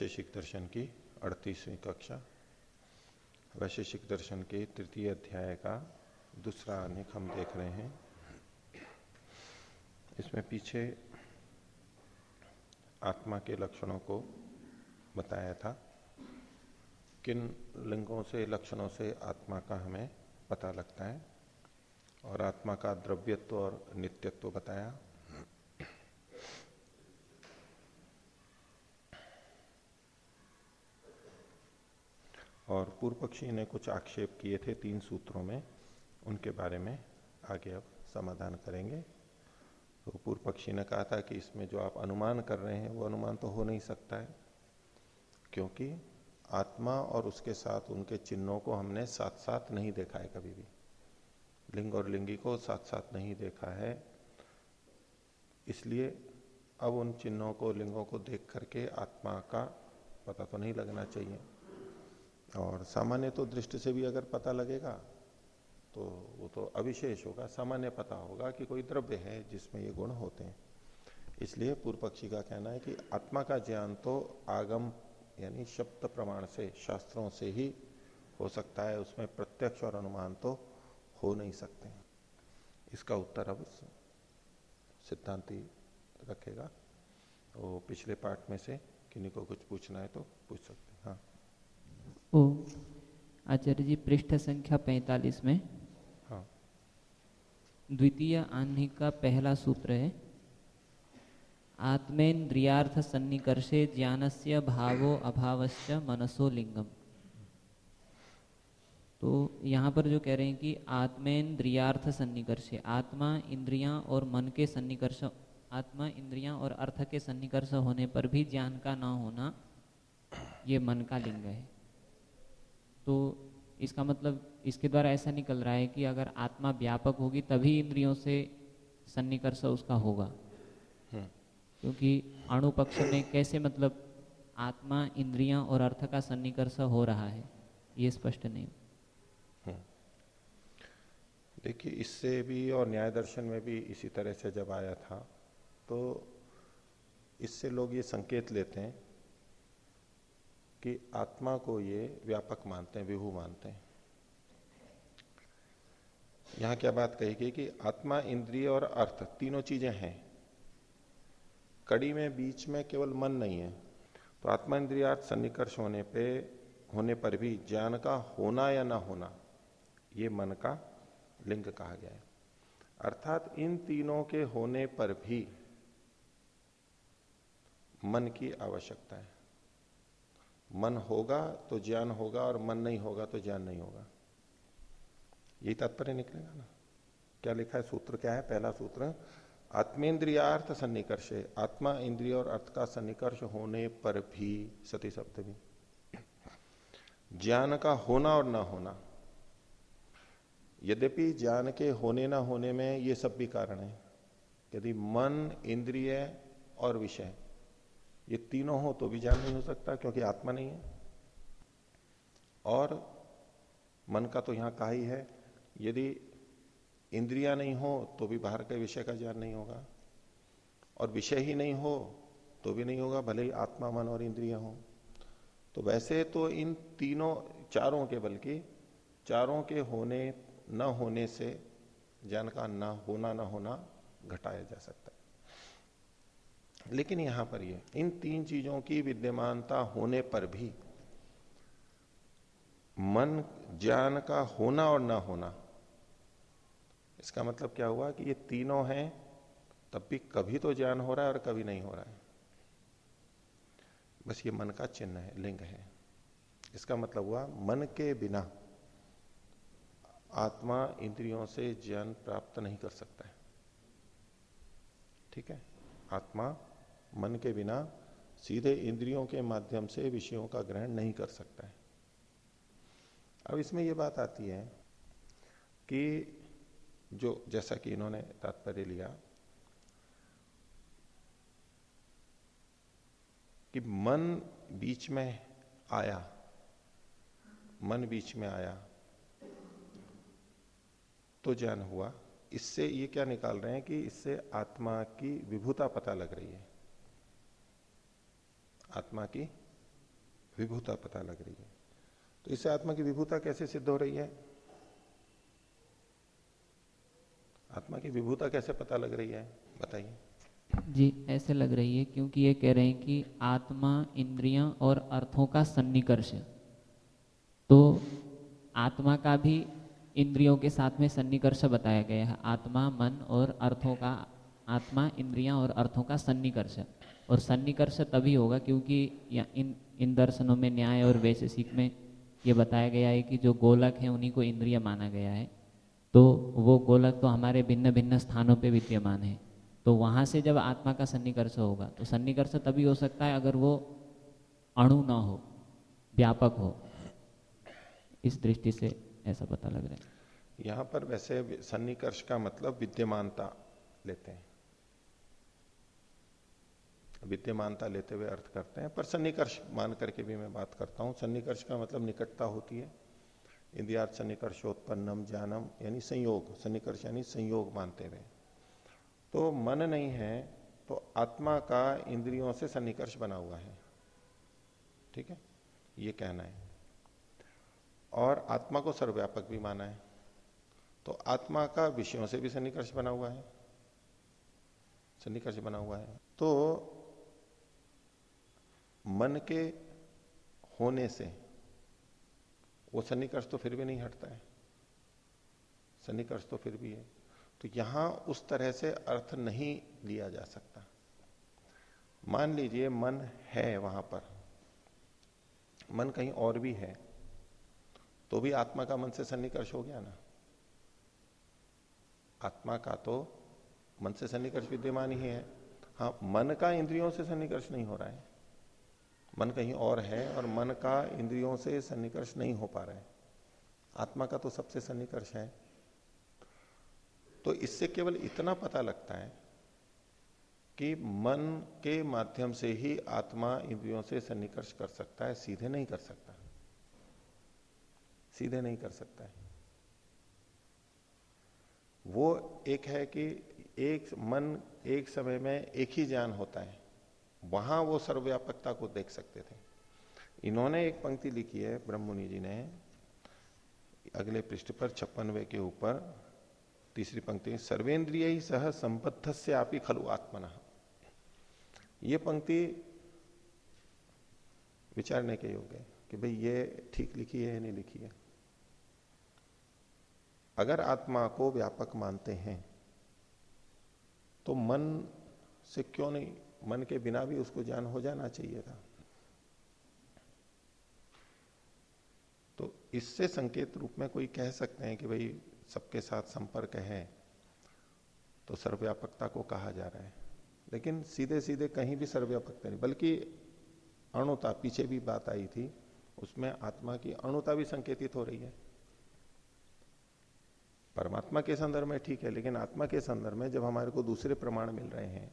वैशेषिक दर्शन की अड़तीसवीं कक्षा। वैशेषिक दर्शन के तृतीय अध्याय का दूसरा अनेक हम देख रहे हैं। इसमें पीछे आत्मा के लक्षणों को बताया था। किन लिंगों से, लक्षणों से आत्मा का हमें पता लगता है? और आत्मा का द्रव्यत्व और नित्यत्व बताया। और पूर्व पक्षी ने कुछ आक्षेप किए थे तीन सूत्रों में। उनके बारे में आगे अब समाधान करेंगे। तो पूर्व पक्षी ने कहा था कि इसमें जो आप अनुमान कर रहे हैं, वो अनुमान तो हो नहीं सकता है, क्योंकि आत्मा और उसके साथ उनके चिन्हों को हमने साथ साथ नहीं देखा है कभी भी। लिंग और लिंगी को साथ साथ नहीं देखा है। इसलिए अब उन चिन्हों को, लिंगों को देख करके आत्मा का पता तो नहीं लगना चाहिए। और सामान्य तो दृष्टि से भी अगर पता लगेगा तो वो तो अविशेष होगा। सामान्य पता होगा कि कोई द्रव्य है जिसमें ये गुण होते हैं। इसलिए पूर्व पक्षी का कहना है कि आत्मा का ज्ञान तो आगम, यानी शब्द प्रमाण से, शास्त्रों से ही हो सकता है। उसमें प्रत्यक्ष और अनुमान तो हो नहीं सकते इसका उत्तर अब सिद्धांति रखेगा। वो पिछले पार्ट में से किन्हीं को कुछ पूछना है तो पूछ सकते ओ आचार्य जी पृष्ठ संख्या 45 में। हाँ। द्वितीय आन्ही का पहला सूत्र है। आत्मेन्द्रियार्थ सन्निकर्षे ज्ञानस्य भावो अभावश्च मनसो लिंगम तो यहाँ पर जो कह रहे हैं कि आत्मेन्द्रियार्थ सन्निकर्षे आत्मा इंद्रियाँ और मन के सन्निकर्ष आत्मा इंद्रियाँ और अर्थ के सन्निकर्ष होने पर भी ज्ञान का ना होना ये मन का लिंग है। तो इसका मतलब इसके द्वारा ऐसा निकल रहा है कि अगर आत्मा व्यापक होगी तभी इंद्रियों से सन्निकर्ष उसका होगा। हम्म। क्योंकि अणु पक्ष में कैसे मतलब आत्मा इंद्रियाँ और अर्थ का सन्निकर्ष हो रहा है ये स्पष्ट नहीं। हम्म। देखिए इससे भी और न्याय दर्शन में भी इसी तरह से जब आया था तो इससे लोग ये संकेत लेते हैं कि आत्मा को ये व्यापक मानते हैं, विभू मानते हैं। यहाँ क्या बात कही गई कि आत्मा, इंद्रिय और अर्थ, तीनों चीज़ें हैं। कड़ी में, बीच में केवल मन नहीं है। तो आत्मा, इंद्रिय, अर्थ सन्निकर्ष होने पे, होने पर भी ज्ञान का होना या ना होना, ये मन का लिंग कहा गया है। अर्थात इन तीनों के होने पर भी मन की आवश्यकता है। मन होगा तो ज्ञान होगा और मन नहीं होगा तो ज्ञान नहीं होगा। यही तात्पर्य निकलेगा ना। क्या लिखा है? सूत्र क्या है? पहला सूत्र, आत्मेन्द्रियार्थ सन्निकर्ष आत्मा इंद्रिय और अर्थ का सन्निकर्ष होने पर भी, सती भी। ज्ञान का होना और ना होना। यद्यपि ज्ञान के होने ना होने में ये सब भी कारण है। यदि मन, इंद्रिय और विषय ये तीनों हो तो भी ज्ञान नहीं हो सकता, क्योंकि आत्मा नहीं है। और मन का तो यहाँ कहा ही है, यदि इंद्रिया नहीं हो तो भी बाहर के विषय का ज्ञान नहीं होगा, और विषय ही नहीं हो तो भी नहीं होगा, भले ही आत्मा, मन और इंद्रिया हो। तो वैसे तो इन तीनों, चारों के, बल्कि चारों के होने, न होने से ज्ञान का न होना न होना घटाया जा सकता है। लेकिन यहाँ पर ये, इन तीन चीज़ों की विद्यमानता होने पर भी मन ज्ञान का होना और ना होना, इसका मतलब क्या हुआ कि ये तीनों हैं, तब भी कभी तो ज्ञान हो रहा है और कभी नहीं हो रहा है। बस ये मन का चिन्ह है, लिंग है। इसका मतलब हुआ मन के बिना आत्मा इंद्रियों से ज्ञान प्राप्त नहीं कर सकता है। ठीक है? आत्मा मन के बिना सीधे इंद्रियों के माध्यम से विषयों का ग्रहण नहीं कर सकता है। अब इसमें यह बात आती है कि जो जैसा कि इन्होंने तात्पर्य लिया कि मन बीच में आया, मन बीच में आया तो ज्ञान हुआ। इससे ये क्या निकाल रहे हैं कि इससे आत्मा की विभूता पता लग रही है। आत्मा की विभूता पता लग रही है। तो इससे आत्मा की विभूता कैसे सिद्ध हो रही है? आत्मा की विभूता कैसे पता लग रही है? बताइए। जी, ऐसे लग रही है क्योंकि ये कह रहे हैं कि आत्मा इंद्रियाँ और अर्थों का सन्निकर्ष तो आत्मा का भी इंद्रियों के साथ में सन्निकर्ष बताया गया है। आत्मा, मन और अर्थों का, आत्मा, इंद्रियाँ और अर्थों का सन्निकर्ष और सन्निकर्ष तभी होगा क्योंकि इन इन दर्शनों में न्याय और वैशेषिक में ये बताया गया है कि जो गोलक है, उन्हीं को इंद्रिय माना गया है। तो वो गोलक तो हमारे भिन्न भिन्न स्थानों पे विद्यमान है। तो वहाँ से जब आत्मा का सन्निकर्ष होगा तो सन्निकर्ष तभी हो सकता है अगर वो अणु ना हो, व्यापक हो। इस दृष्टि से ऐसा पता लग रहा है। यहाँ पर वैसे सन्निकर्ष का मतलब विद्यमानता लेते हैं। विद्यमानता लेते हुए अर्थ करते हैं। पर सन्निकर्ष मान करके भी मैं बात करता हूँ। सन्निकर्ष का मतलब निकटता होती है। इंद्रियार्थ सन्निकर्षोत्पन्नम ज्ञानम, यानी संयोग, सन्निकर्ष यानी संयोग मानते हुए। तो मन नहीं है तो आत्मा का इंद्रियों से सन्निकर्ष बना हुआ है। ठीक है? ये कहना है। और आत्मा को सर्वव्यापक भी माना है। तो आत्मा का विषयों से भी सन्निकर्ष बना हुआ है। सन्निकर्ष बना हुआ है। तो मन के होने से वो सन्निकर्ष तो फिर भी नहीं हटता है। सन्निकर्ष तो फिर भी है। तो यहाँ उस तरह से अर्थ नहीं लिया जा सकता। मान लीजिए मन है वहाँ पर। मन कहीं और भी है तो भी आत्मा का मन से सन्निकर्ष हो गया ना। आत्मा का तो मन से सन्निकर्ष विद्यमान ही है। हाँ मन का इंद्रियों से सन्निकर्ष नहीं हो रहा है। मन कहीं और है और मन का इंद्रियों से सन्निकर्ष नहीं हो पा रहा है। आत्मा का तो सबसे सन्निकर्ष है। तो इससे केवल इतना पता लगता है कि मन के माध्यम से ही आत्मा इंद्रियों से सन्निकर्ष कर सकता है, सीधे नहीं कर सकता। सीधे नहीं कर सकता है। वो एक है कि एक मन एक समय में एक ही ज्ञान होता है। वहाँ वो सर्वव्यापकता को देख सकते थे। इन्होंने एक पंक्ति लिखी है ब्रह्ममुनि जी ने, अगले पृष्ठ पर छप्पनवे के ऊपर, तीसरी पंक्ति सर्वेंद्रिय ही सह संबद्ध से आप ही खलु आत्मन। ये पंक्ति विचारने के योग्य है कि भाई ये ठीक लिखी है या नहीं लिखी है। अगर आत्मा को व्यापक मानते हैं तो मन से क्यों नहीं मन के बिना भी उसको ज्ञान हो जाना चाहिए था। तो इससे संकेत रूप में कोई कह सकते हैं कि भाई सबके साथ संपर्क है तो सर्वव्यापकता को कहा जा रहा है। लेकिन सीधे सीधे कहीं भी सर्वव्यापकता नहीं, बल्कि अणुता, पीछे भी बात आई थी, उसमें आत्मा की अणुता भी संकेतित हो रही है। परमात्मा के संदर्भ में ठीक है, लेकिन आत्मा के संदर्भ में जब हमारे को दूसरे प्रमाण मिल रहे हैं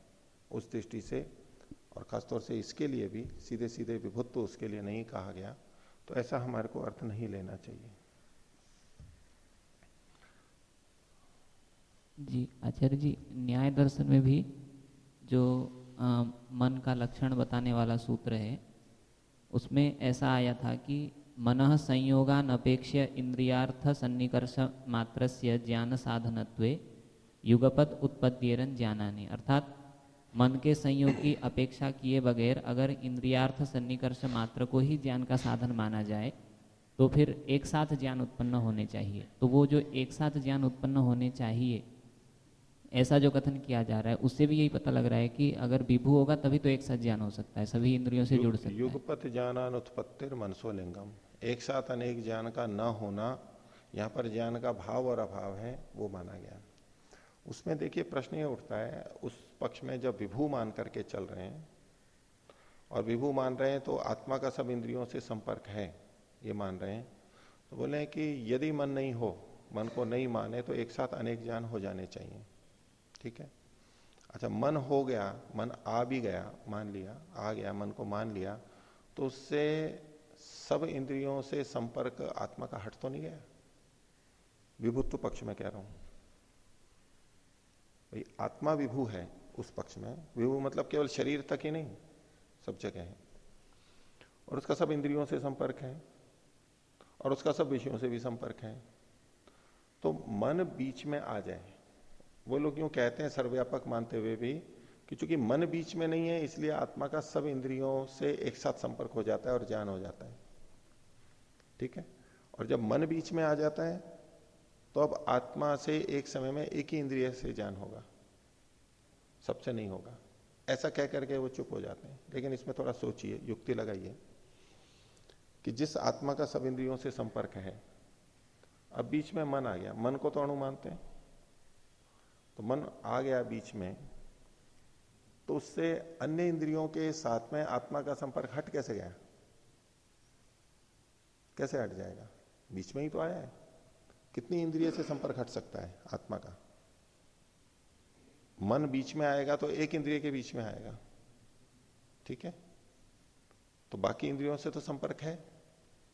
उस दृष्टि से और खासतौर से इसके लिए भी सीधे सीधे विभुत्व उसके लिए नहीं कहा गया तो ऐसा हमारे को अर्थ नहीं लेना चाहिए। जी आचार्य जी न्याय दर्शन में भी जो आ, मन का लक्षण बताने वाला सूत्र है उसमें ऐसा आया था कि मन संयोगान अपेक्ष इंद्रियार्थ सन्निकर्ष मात्र ज्ञान साधनत्वे युगपद उत्पत्तिरन ज्ञानानी। अर्थात मन के संयोग की अपेक्षा किए बगैर अगर इंद्रियार्थ सन्निकर्ष मात्र को ही ज्ञान का साधन माना जाए तो फिर एक साथ ज्ञान उत्पन्न होने चाहिए। तो वो जो एक साथ ज्ञान उत्पन्न होने चाहिए ऐसा जो कथन किया जा रहा है उससे भी यही पता लग रहा है कि अगर विभू होगा तभी तो एक साथ ज्ञान हो सकता है सभी इंद्रियों से जुड़ सकता है। युगपत ज्ञान उत्पत्तिर मनसोलिंगम। एक साथ अनेक ज्ञान का न होना यहाँ पर ज्ञान का भाव और अभाव है वो माना गया। उसमें देखिए प्रश्न ये उठता है उस पक्ष में जब विभू मान करके चल रहे हैं, और विभू मान रहे हैं तो आत्मा का सब इंद्रियों से संपर्क है, ये मान रहे हैं। तो बोले कि यदि मन नहीं हो, मन को नहीं माने तो एक साथ अनेक ज्ञान हो जाने चाहिए। ठीक है? अच्छा मन हो गया, मन आ भी गया, मान लिया, आ गया, मन को मान लिया तो उससे सब इंद्रियों से संपर्क आत्मा का हट तो नहीं गया। विभुत्व पक्ष में कह रहा हूँ, भाई, आत्मा विभू है उस पक्ष में। विभू मतलब केवल शरीर तक ही नहीं, सब जगह है। और उसका सब इंद्रियों से संपर्क है, और उसका सब विषयों से भी संपर्क है। तो मन बीच में आ जाए। वो लोग यूँ कहते हैं, सर्वव्यापक मानते हुए भी, कि चूँकि मन बीच में नहीं है, इसलिए आत्मा का सब इंद्रियों से एक साथ संपर्क हो जाता है और ज्ञान हो जाता है। ठीक है? और जब मन बीच में आ जाता है तो अब आत्मा से एक समय में एक ही इंद्रिय से ज्ञान होगा। सबसे नहीं होगा। ऐसा कह करके वो चुप हो जाते हैं। लेकिन इसमें थोड़ा सोचिए, युक्ति लगाइए कि जिस आत्मा का सब इंद्रियों से संपर्क है, अब बीच में मन आ गया। मन को तो अणु मानते हैं। तो मन आ गया बीच में तो उससे अन्य इंद्रियों के साथ में आत्मा का संपर्क हट कैसे गया? कैसे हट जाएगा? बीच में ही तो आया है। कितनी इंद्रिय से संपर्क हट सकता है आत्मा का? मन बीच में आएगा तो एक इंद्रिय के बीच में आएगा। ठीक है? तो बाकी इंद्रियों से तो संपर्क है।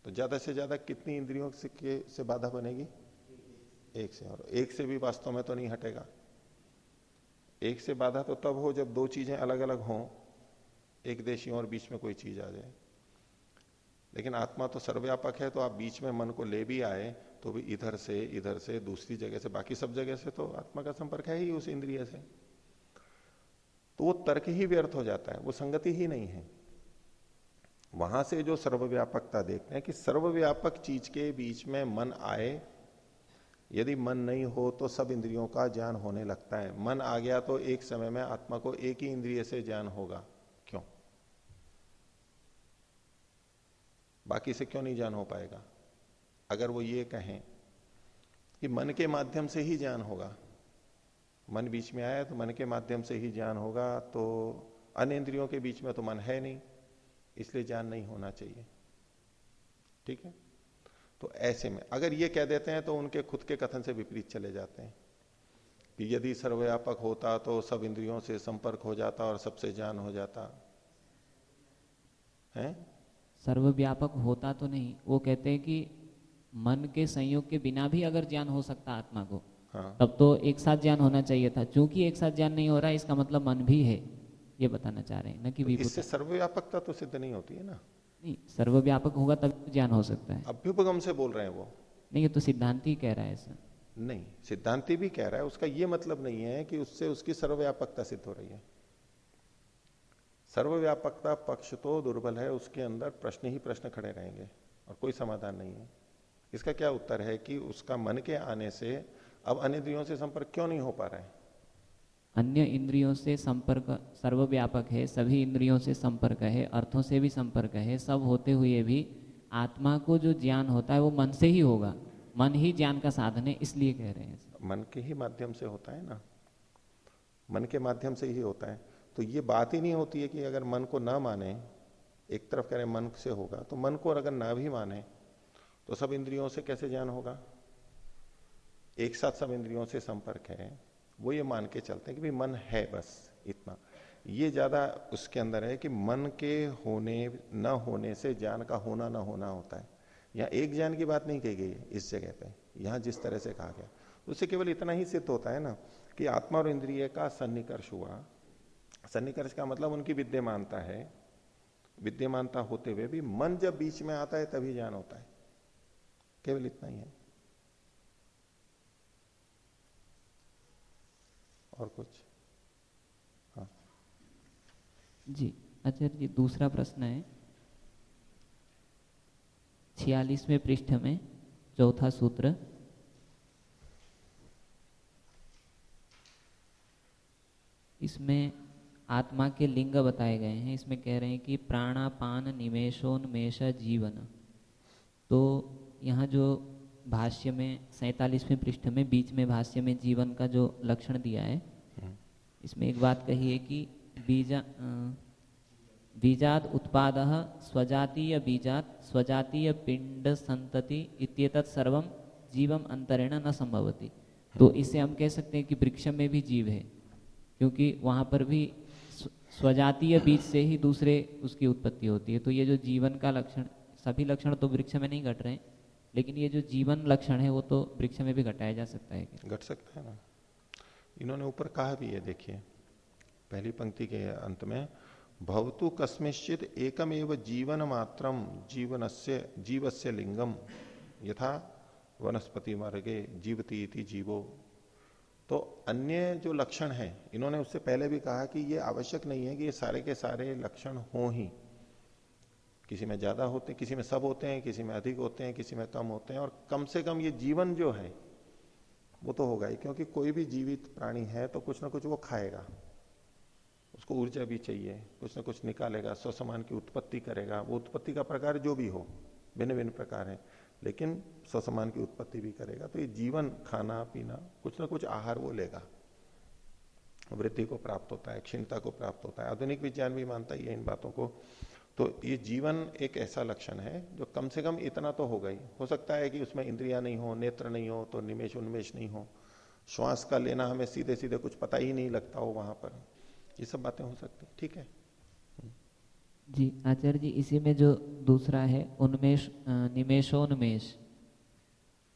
तो ज़्यादा से ज़्यादा कितनी इंद्रियों से, के, से बाधा बनेगी? एक से। और एक से भी वास्तव में तो नहीं हटेगा। एक से बाधा तो तब हो जब दो चीज़ें अलग अलग हों एक देशी और बीच में कोई चीज़ आ जाए। लेकिन आत्मा तो सर्वव्यापक है तो आप बीच में मन को ले भी आए तो भी इधर से इधर से, दूसरी जगह से, बाकी सब जगह से तो आत्मा का संपर्क है ही उस इंद्रिय से। तो वो तर्क ही व्यर्थ हो जाता है, वो संगति ही नहीं है। वहाँ से जो सर्वव्यापकता देखते हैं कि सर्वव्यापक चीज़ के बीच में मन आए, यदि मन नहीं हो तो सब इंद्रियों का ज्ञान होने लगता है। मन आ गया तो एक समय में आत्मा को एक ही इंद्रिय से ज्ञान होगा। क्यों? बाकी से क्यों नहीं ज्ञान हो पाएगा? अगर वो ये कहें कि मन के माध्यम से ही ज्ञान होगा। मन बीच में आया तो मन के माध्यम से ही ज्ञान होगा तो अन्य इंद्रियों के बीच में तो मन है नहीं, इसलिए ज्ञान नहीं होना चाहिए। ठीक है? तो ऐसे में अगर ये कह देते हैं तो उनके खुद के कथन से विपरीत चले जाते हैं कि यदि सर्वव्यापक होता तो सब इंद्रियों से संपर्क हो जाता और सबसे ज्ञान हो जाता। है? सर्वव्यापक होता तो नहीं, वो कहते हैं कि मन के संयोग के बिना भी अगर ज्ञान हो सकता आत्मा को हाँ। तब तो एक साथ ज्ञान होना चाहिए था। क्योंकि एक साथ ज्ञान नहीं हो रहा है इसका मतलब मन भी है ये बताना चाह रहे हैं। न कि तो इससे सर्वव्यापकता तो सिद्ध नहीं होती है ना? नहीं सर्वव्यापक होगा तब ज्ञान हो सकता है। अभ्युपगम से बोल रहे हैं वो। नहीं ये तो सिद्धांति कह रहा है ऐसा। नहीं सिद्धांति भी कह रहा है उसका ये मतलब नहीं है कि उससे उसकी सर्वव्यापकता सिद्ध हो रही है। सर्वव्यापकता पक्ष तो दुर्बल है उसके अंदर प्रश्न ही प्रश्न खड़े रहेंगे और कोई समाधान नहीं है। इसका क्या उत्तर है कि उसका मन के आने से अब अन्य इंद्रियों से संपर्क क्यों नहीं हो पा रहा है? अन्य इंद्रियों से संपर्क सर्वव्यापक है सभी इंद्रियों से संपर्क है अर्थों से भी संपर्क है सब होते हुए भी आत्मा को जो ज्ञान होता है वो मन से ही होगा। मन ही ज्ञान का साधन है इसलिए कह रहे हैं मन के ही माध्यम से होता है ना? मन के माध्यम से ही होता है। तो ये बात ही नहीं होती है कि अगर मन को ना माने एक तरफ़ कह रहे मन से होगा तो मन को अगर ना भी माने तो सब इंद्रियों से कैसे ज्ञान होगा? एक साथ सब इंद्रियों से संपर्क है, वो ये मान के चलते हैं कि भाई मन है बस इतना। ये ज़्यादा उसके अंदर है कि मन के होने, न होने से ज्ञान का होना, ना होना होता है। यहाँ एक ज्ञान की बात नहीं कही गई है, इस जगह पे। यहाँ जिस तरह से कहा गया। उससे केवल इतना ही सिद्ध होता है ना कि आत्मा और इंद्रिय का सन्निकर्ष हुआ। सन्निकर्ष का मतलब उनकी विद्यमानता है। विद्यमानता होते हुए भी मन जब बीच में आता है, तभी ज्ञान होता है। केवल इतना ही है। और कुछ? हाँ। जी, आचार्य जी, दूसरा प्रश्न है। छियालीसवें पृष्ठ में चौथा सूत्र। इसमें आत्मा के लिंग बताए गए हैं। इसमें कह रहे हैं कि प्राणापान निमेशोन्मेष जीवन। तो यहाँ जो भाष्य में सैतालीसवें पृष्ठ में बीच में भाष्य में जीवन का जो लक्षण दिया है हम्म। इसमें एक बात कही है कि बीजा बीजात उत्पाद स्वजातीय बीजात स्वजातीय पिंड संतति इत्येतत् सर्वम जीवम अंतरेण न संभवती। तो इसे हम कह सकते हैं कि वृक्ष में भी जीव है क्योंकि वहाँ पर भी स्वजातीय बीज से ही दूसरे उसकी उत्पत्ति होती है। तो ये जो जीवन का लक्षण सभी लक्षण तो वृक्ष में नहीं घट रहे लेकिन ये जो जीवन लक्षण है, वो तो वृक्ष में भी घटाया जा सकता है घट सकता है ना। इन्होंने ऊपर कहा भी है, देखिए, पहली पंक्ति के अंत में, भवतु कस्मिश्चित एकम एव जीवन मात्रम जीवन से जीव से लिंगम यथा वनस्पति मार्गे जीवती जीवो। तो अन्य जो लक्षण है, इन्होंने उससे पहले भी कहा कि ये आवश्यक नहीं है कि ये सारे के सारे लक्षण हो ही। किसी में ज़्यादा होते हैं, किसी में सब होते हैं, किसी में अधिक होते हैं, किसी में कम होते हैं, और कम से कम ये जीवन जो है, वो तो होगा ही, क्योंकि कोई भी जीवित प्राणी है तो कुछ ना कुछ वो खाएगा। उसको ऊर्जा भी चाहिए, कुछ ना कुछ निकालेगा, स्वसमान की उत्पत्ति करेगा। वो उत्पत्ति का प्रकार जो भी हो भिन्न भिन्न प्रकार है, लेकिन स्वसमान की उत्पत्ति भी करेगा। तो ये जीवन, खाना, पीना, कुछ ना कुछ आहार वो लेगा। वृद्धि को प्राप्त होता है, क्षीणता को प्राप्त होता है। आधुनिक विज्ञान भी मानता ही है इन बातों को। तो ये जीवन एक ऐसा लक्षण है जो कम से कम इतना तो होगा ही। हो सकता है कि उसमें इंद्रिया नहीं हो, नेत्र नहीं हो तो निमेश उन्मेष नहीं हो। श्वास का लेना हमें सीधे सीधे कुछ पता ही नहीं लगता हो वहाँ पर। ये सब बातें हो सकती, ठीक है? जी, आचार्य जी, इसी में जो दूसरा है, उन्मेष निमेशोन्मेष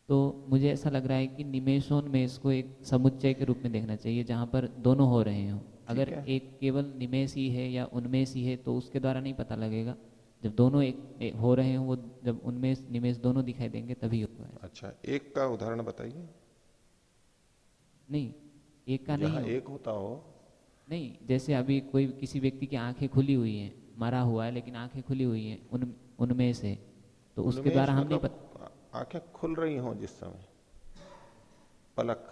तो मुझे ऐसा लग रहा है कि निमेशोन्मेष को एक समुच्चय के रूप में देखना चाहिए, जहाँ पर दोनों हो रहे हो। अगर एक केवल निमेश ही है या उन्मेष ही है तो उसके द्वारा नहीं पता लगेगा। जब दोनों एक, एक हो रहे हैं वो जब उन्मेष निमेश दोनों दिखाई देंगे तभी होगा अच्छा एक का उदाहरण बताइए। नहीं एक का नहीं एक होता हो। नहीं जैसे अभी कोई किसी व्यक्ति की आँखें खुली हुई हैं मरा हुआ है लेकिन आँखें खुली हुई हैं उन उनमें से तो उसके द्वारा हम नहीं मतलब पता। आँखें खुल रही हो जिस समय। पलक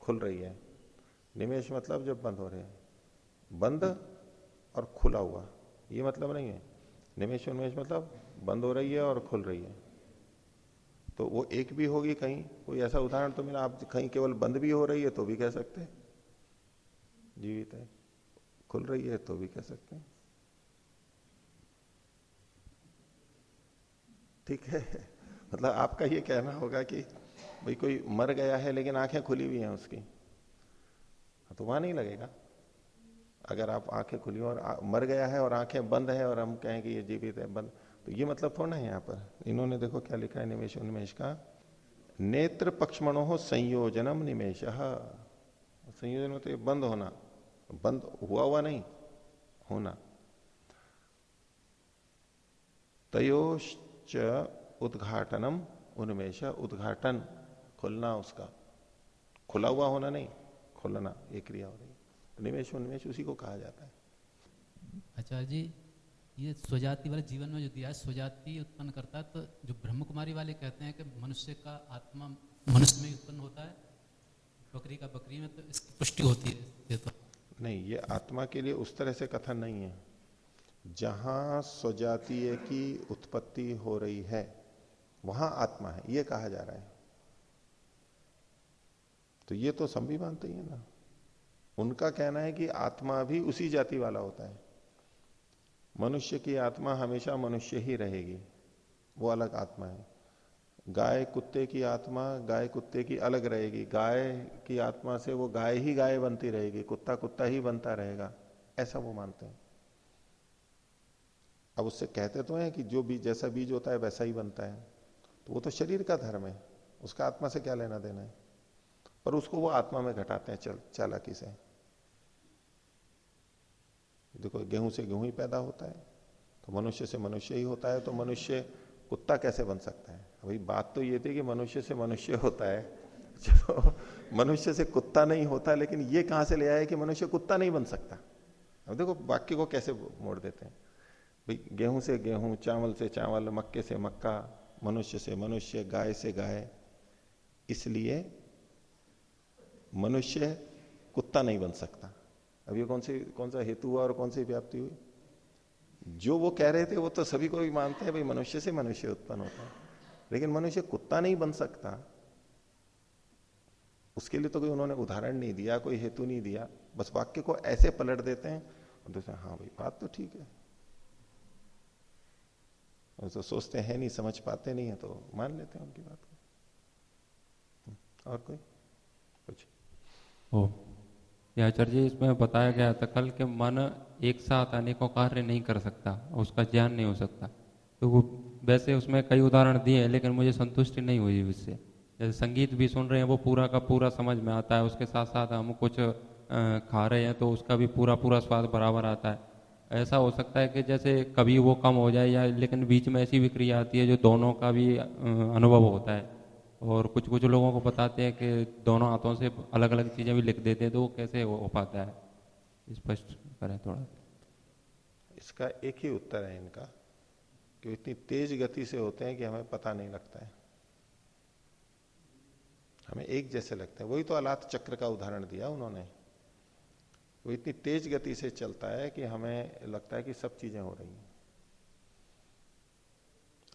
खुल रही है। निमेश मतलब जब बंद हो रहे हैं। बंद और खुला हुआ। ये मतलब नहीं है। निमेश उन्मेश मतलब बंद हो रही है और खुल रही है। तो वो एक भी होगी कहीं। कोई ऐसा उदाहरण तो मेरा आप कहीं केवल बंद भी हो रही है तो भी कह सकते हैं। जीवित है। खुल रही है तो भी कह सकते हैं। ठीक है। मतलब आपका ये कहना होगा कि भाई कोई मर गया है लेकिन आँखें खुली हुई हैं उसकी। तो वहाँ नहीं लगेगा। अगर आप आँखें खुली और आ, मर गया है और आँखें बंद है और हम कहें कि ये जीवित है बंद। तो ये मतलब थोड़ा है यहाँ पर। इन्होंने देखो क्या लिखा है निमेश उन्मेश का नेत्र पक्षमणो संयोजनम निमेश। संयोजन मतलब बंद होना बंद हुआ हुआ नहीं होना। तयोश उद्घाटनम उन्मेष उद्घाटन खुलना उसका। खुला हुआ होना नहीं खुलना ये क्रिया हो रही तो निवेश उन्मेष उसी को कहा जाता है। आचार्य जी ये स्वजाति वाले जीवन में जो दिया है स्वजाति उत्पन्न करता है तो जो ब्रह्म कुमारी वाले कहते हैं कि मनुष्य का आत्मा मनुष्य में उत्पन्न होता है बकरी का बकरी में तो इसकी पुष्टि होती है ये तो। नहीं ये आत्मा के लिए उस तरह से कथन नहीं है। जहाँ स्वजातीय की उत्पत्ति हो रही है वहाँ आत्मा है ये कहा जा रहा है। तो ये तो सभी मानते ही है ना। उनका कहना है कि आत्मा भी उसी जाति वाला होता है। मनुष्य की आत्मा हमेशा मनुष्य ही रहेगी। वो अलग आत्मा है। गाय कुत्ते की आत्मा, गाय कुत्ते की अलग रहेगी। गाय की आत्मा से वो गाय ही गाय बनती रहेगी। कुत्ता कुत्ता ही बनता रहेगा। ऐसा वो मानते हैं। अब उससे कहते तो हैं कि जो बीज जैसा बीज होता है वैसा ही बनता है। तो वो तो शरीर का धर्म है। उसका आत्मा से क्या लेना देना है? पर उसको वो आत्मा में घटाते हैं चल, चालाकी से। देखो, गेहूँ से गेहूँ ही पैदा होता है तो मनुष्य से मनुष्य ही होता है तो मनुष्य कुत्ता कैसे बन सकता है? अभी बात तो ये थी कि मनुष्य से मनुष्य होता है। चलो, मनुष्य से कुत्ता नहीं होता, लेकिन ये कहाँ से ले आया कि मनुष्य कुत्ता नहीं बन सकता? अब देखो, वाक्य को कैसे मोड़ देते हैं? भाई, गेहूँ से गेहूँ, चावल से चावल, मक्के से मक्का, मनुष्य से मनुष्य, गाय से गाय। इसलिए मनुष्य कुत्ता नहीं बन सकता। अब ये कौन सी कौन सा हेतु हुआ और कौन सी व्याप्ति हुई? जो वो कह रहे थे वो तो सभी को भी मानते हैं भाई मनुष्य से मनुष्य उत्पन्न होता है। लेकिन मनुष्य कुत्ता नहीं बन सकता। उसके लिए तो कोई उन्होंने उदाहरण नहीं दिया कोई हेतु नहीं दिया। बस वाक्य को ऐसे पलट देते हैं और दूसरे हाँ भाई बात तो ठीक है। तो सोचते हैं नहीं समझ पाते नहीं है तो मान लेते हैं उनकी बात को। हम्म, और कोई? ओ आचार्य जी, इसमें बताया गया था, कल के मन एक साथ अनेकों कार्य नहीं कर सकता, उसका ज्ञान नहीं हो सकता। तो वो वैसे उसमें कई उदाहरण दिए हैं, लेकिन मुझे संतुष्टि नहीं हुई उससे जैसे संगीत भी सुन रहे हैं, वो पूरा का पूरा समझ में आता है, उसके साथ साथ हम कुछ खा रहे हैं तो उसका भी पूरा पूरा स्वाद बराबर आता है। ऐसा हो सकता है कि जैसे कभी वो कम हो जाए या, लेकिन बीच में ऐसी भी क्रिया आती है, जो दोनों का भी अनुभव होता है। और कुछ कुछ लोगों को बताते हैं कि दोनों हाथों से अलग अलग चीज़ें भी लिख देते हैं तो वो कैसे हो, हो पाता है? स्पष्ट करें थोड़ा। इसका एक ही उत्तर है इनका कि इतनी तेज गति से होते हैं कि हमें पता नहीं लगता है। हमें एक जैसे लगते हैं। वही तो अलात चक्र का उदाहरण दिया उन्होंने। वो इतनी तेज गति से चलता है कि हमें लगता है कि सब चीज़ें हो रही हैं।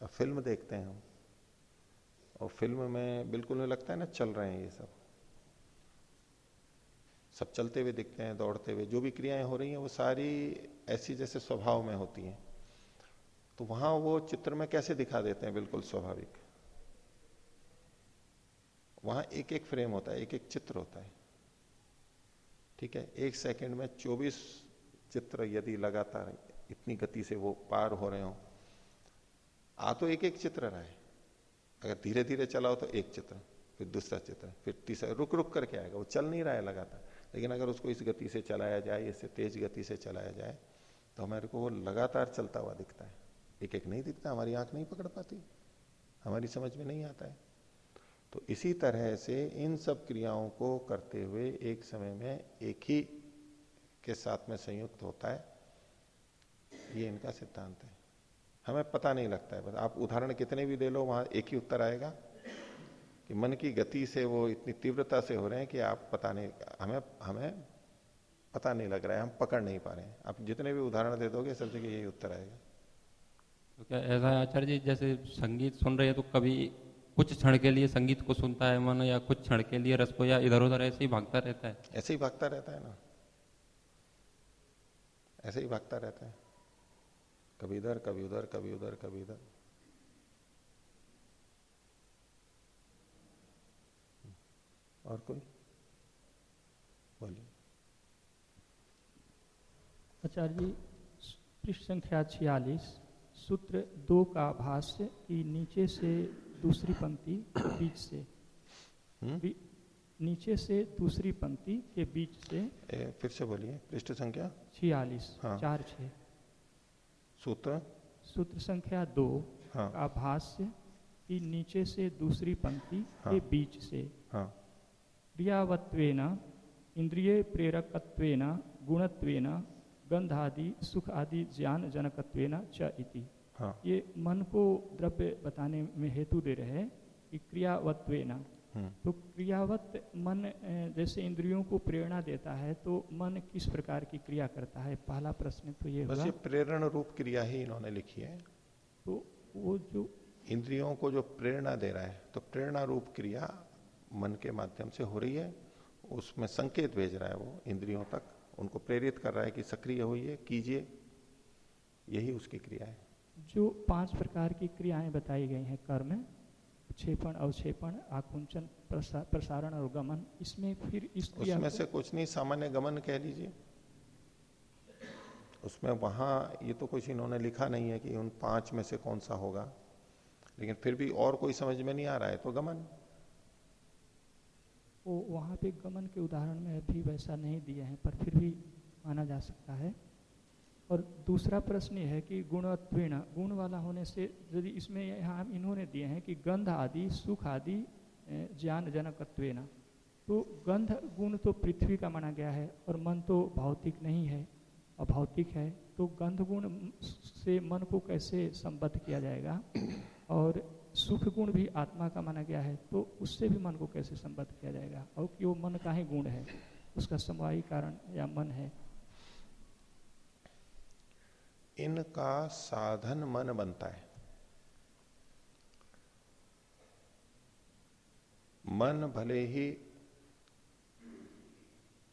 अब फ़िल्म देखते हैं हम। और फ़िल्म में बिल्कुल नहीं लगता है ना, चल रहे हैं ये सब। सब चलते हुए दिखते हैं, दौड़ते हुए, जो भी क्रियाएँ हो रही हैं, वो सारी ऐसी जैसे स्वभाव में होती हैं। तो वहाँ वो चित्र में कैसे दिखा देते हैं? बिल्कुल स्वाभाविक। वहाँ एक एक फ्रेम होता है एक एक चित्र होता है। ठीक है? एक सेकंड में 24 चित्र यदि लगातार इतनी गति से वो पार हो रहे हो, आ तो एक एक चित्र रहा है। अगर धीरे धीरे चलाओ तो एक चित्र फिर दूसरा चित्र फिर तीसरा, रुक रुक करके आएगा। वो चल नहीं रहा है लगातार। लेकिन अगर उसको इस गति से चलाया जाए इससे तेज गति से चलाया जाए तो हमारे को वो लगातार चलता हुआ दिखता है। एक एक नहीं दिखता, हमारी आँख नहीं पकड़ पाती। हमारी समझ में नहीं आता है। तो इसी तरह से इन सब क्रियाओं को करते हुए एक समय में एक ही के साथ में संयुक्त होता है। ये इनका सिद्धांत है। हमें पता नहीं लगता है। बस आप उदाहरण कितने भी दे लो वहाँ एक ही उत्तर आएगा कि मन की गति से वो इतनी तीव्रता से हो रहे हैं कि आप पता नहीं हमें हमें पता नहीं लग रहा है हम पकड़ नहीं पा रहे हैं। आप जितने भी उदाहरण दे दोगे सब जगह यही उत्तर आएगा। तो क्या ऐसा है आचार्य जी जैसे संगीत सुन रहे हैं तो कभी कुछ क्षण के लिए संगीत को सुनता है मन या कुछ क्षण के लिए रस को या इधर उधर ऐसे ही भागता रहता है? ऐसे ही भागता रहता है ना। ऐसे ही भागता रहता है। कभी इधर कभी उधर कभी उधर कभी इधर। और कोई? बोलिए। आचार्य जी पृष्ठ संख्या छियालीस सूत्र दो का भाष्य की नीचे से दूसरी पंक्ति बीच से? नीचे से दूसरी पंक्ति के बीच से ए, फिर से बोलिए पृष्ठ संख्या छियालीस हाँ। चार छ। सूत्र सूत्र संख्या दो हाँ। का भाष्य की नीचे से दूसरी पंक्ति हाँ। के बीच से हाँ। क्रियावत्वेन इंद्रिय प्रेरकत्वेन गुणत्वेन गंधादि सुख आदि ज्ञान जनकत्वेन च इति हाँ। ये मन को द्रव्य बताने में हेतु दे रहे हैं कि क्रियावत्व हम्म। तो क्रियावत मन जैसे इंद्रियों को प्रेरणा देता है तो मन किस प्रकार की क्रिया करता है? पहला प्रश्न तो ये बस ये प्रेरण रूप क्रिया ही इन्होंने लिखी है। तो वो जो इंद्रियों को जो प्रेरणा दे रहा है तो प्रेरणा रूप क्रिया मन के माध्यम से हो रही है। उसमें संकेत भेज रहा है वो इंद्रियों तक। उनको प्रेरित कर रहा है कि सक्रिय होइए कीजिए। यही उसकी क्रिया है। जो पाँच प्रकार की क्रियाएँ बताई गई हैं कर्म क्षेपण अवक्षेपण आकुंचन प्रसा, प्रसारण और गमन इसमें फिर इस उसमें से कुछ नहीं सामान्य गमन कह लीजिए। उसमें वहाँ ये तो कुछ इन्होंने लिखा नहीं है कि उन पाँच में से कौन सा होगा लेकिन फिर भी और कोई समझ में नहीं आ रहा है तो गमन। वो वहाँ पे गमन के उदाहरण में अभी वैसा नहीं दिए हैं पर फिर भी माना जा सकता है। और दूसरा प्रश्न है कि गुणत्वेण गुण वाला होने से यदि इसमें यहाँ इन्होंने दिए हैं कि गंध आदि, सुख आदि ज्ञान जनकत्वेन तो गंध गुण तो पृथ्वी का माना गया है और मन तो भौतिक नहीं है, अभौतिक है। तो गंध गुण से मन को कैसे संबद्ध किया जाएगा? और सुख गुण भी आत्मा का माना गया है तो उससे भी मन को कैसे संबद्ध किया जाएगा? और कि वो मन का ही गुण है, उसका समवायी कारण या मन है। इनका साधन मन बनता है। मन भले ही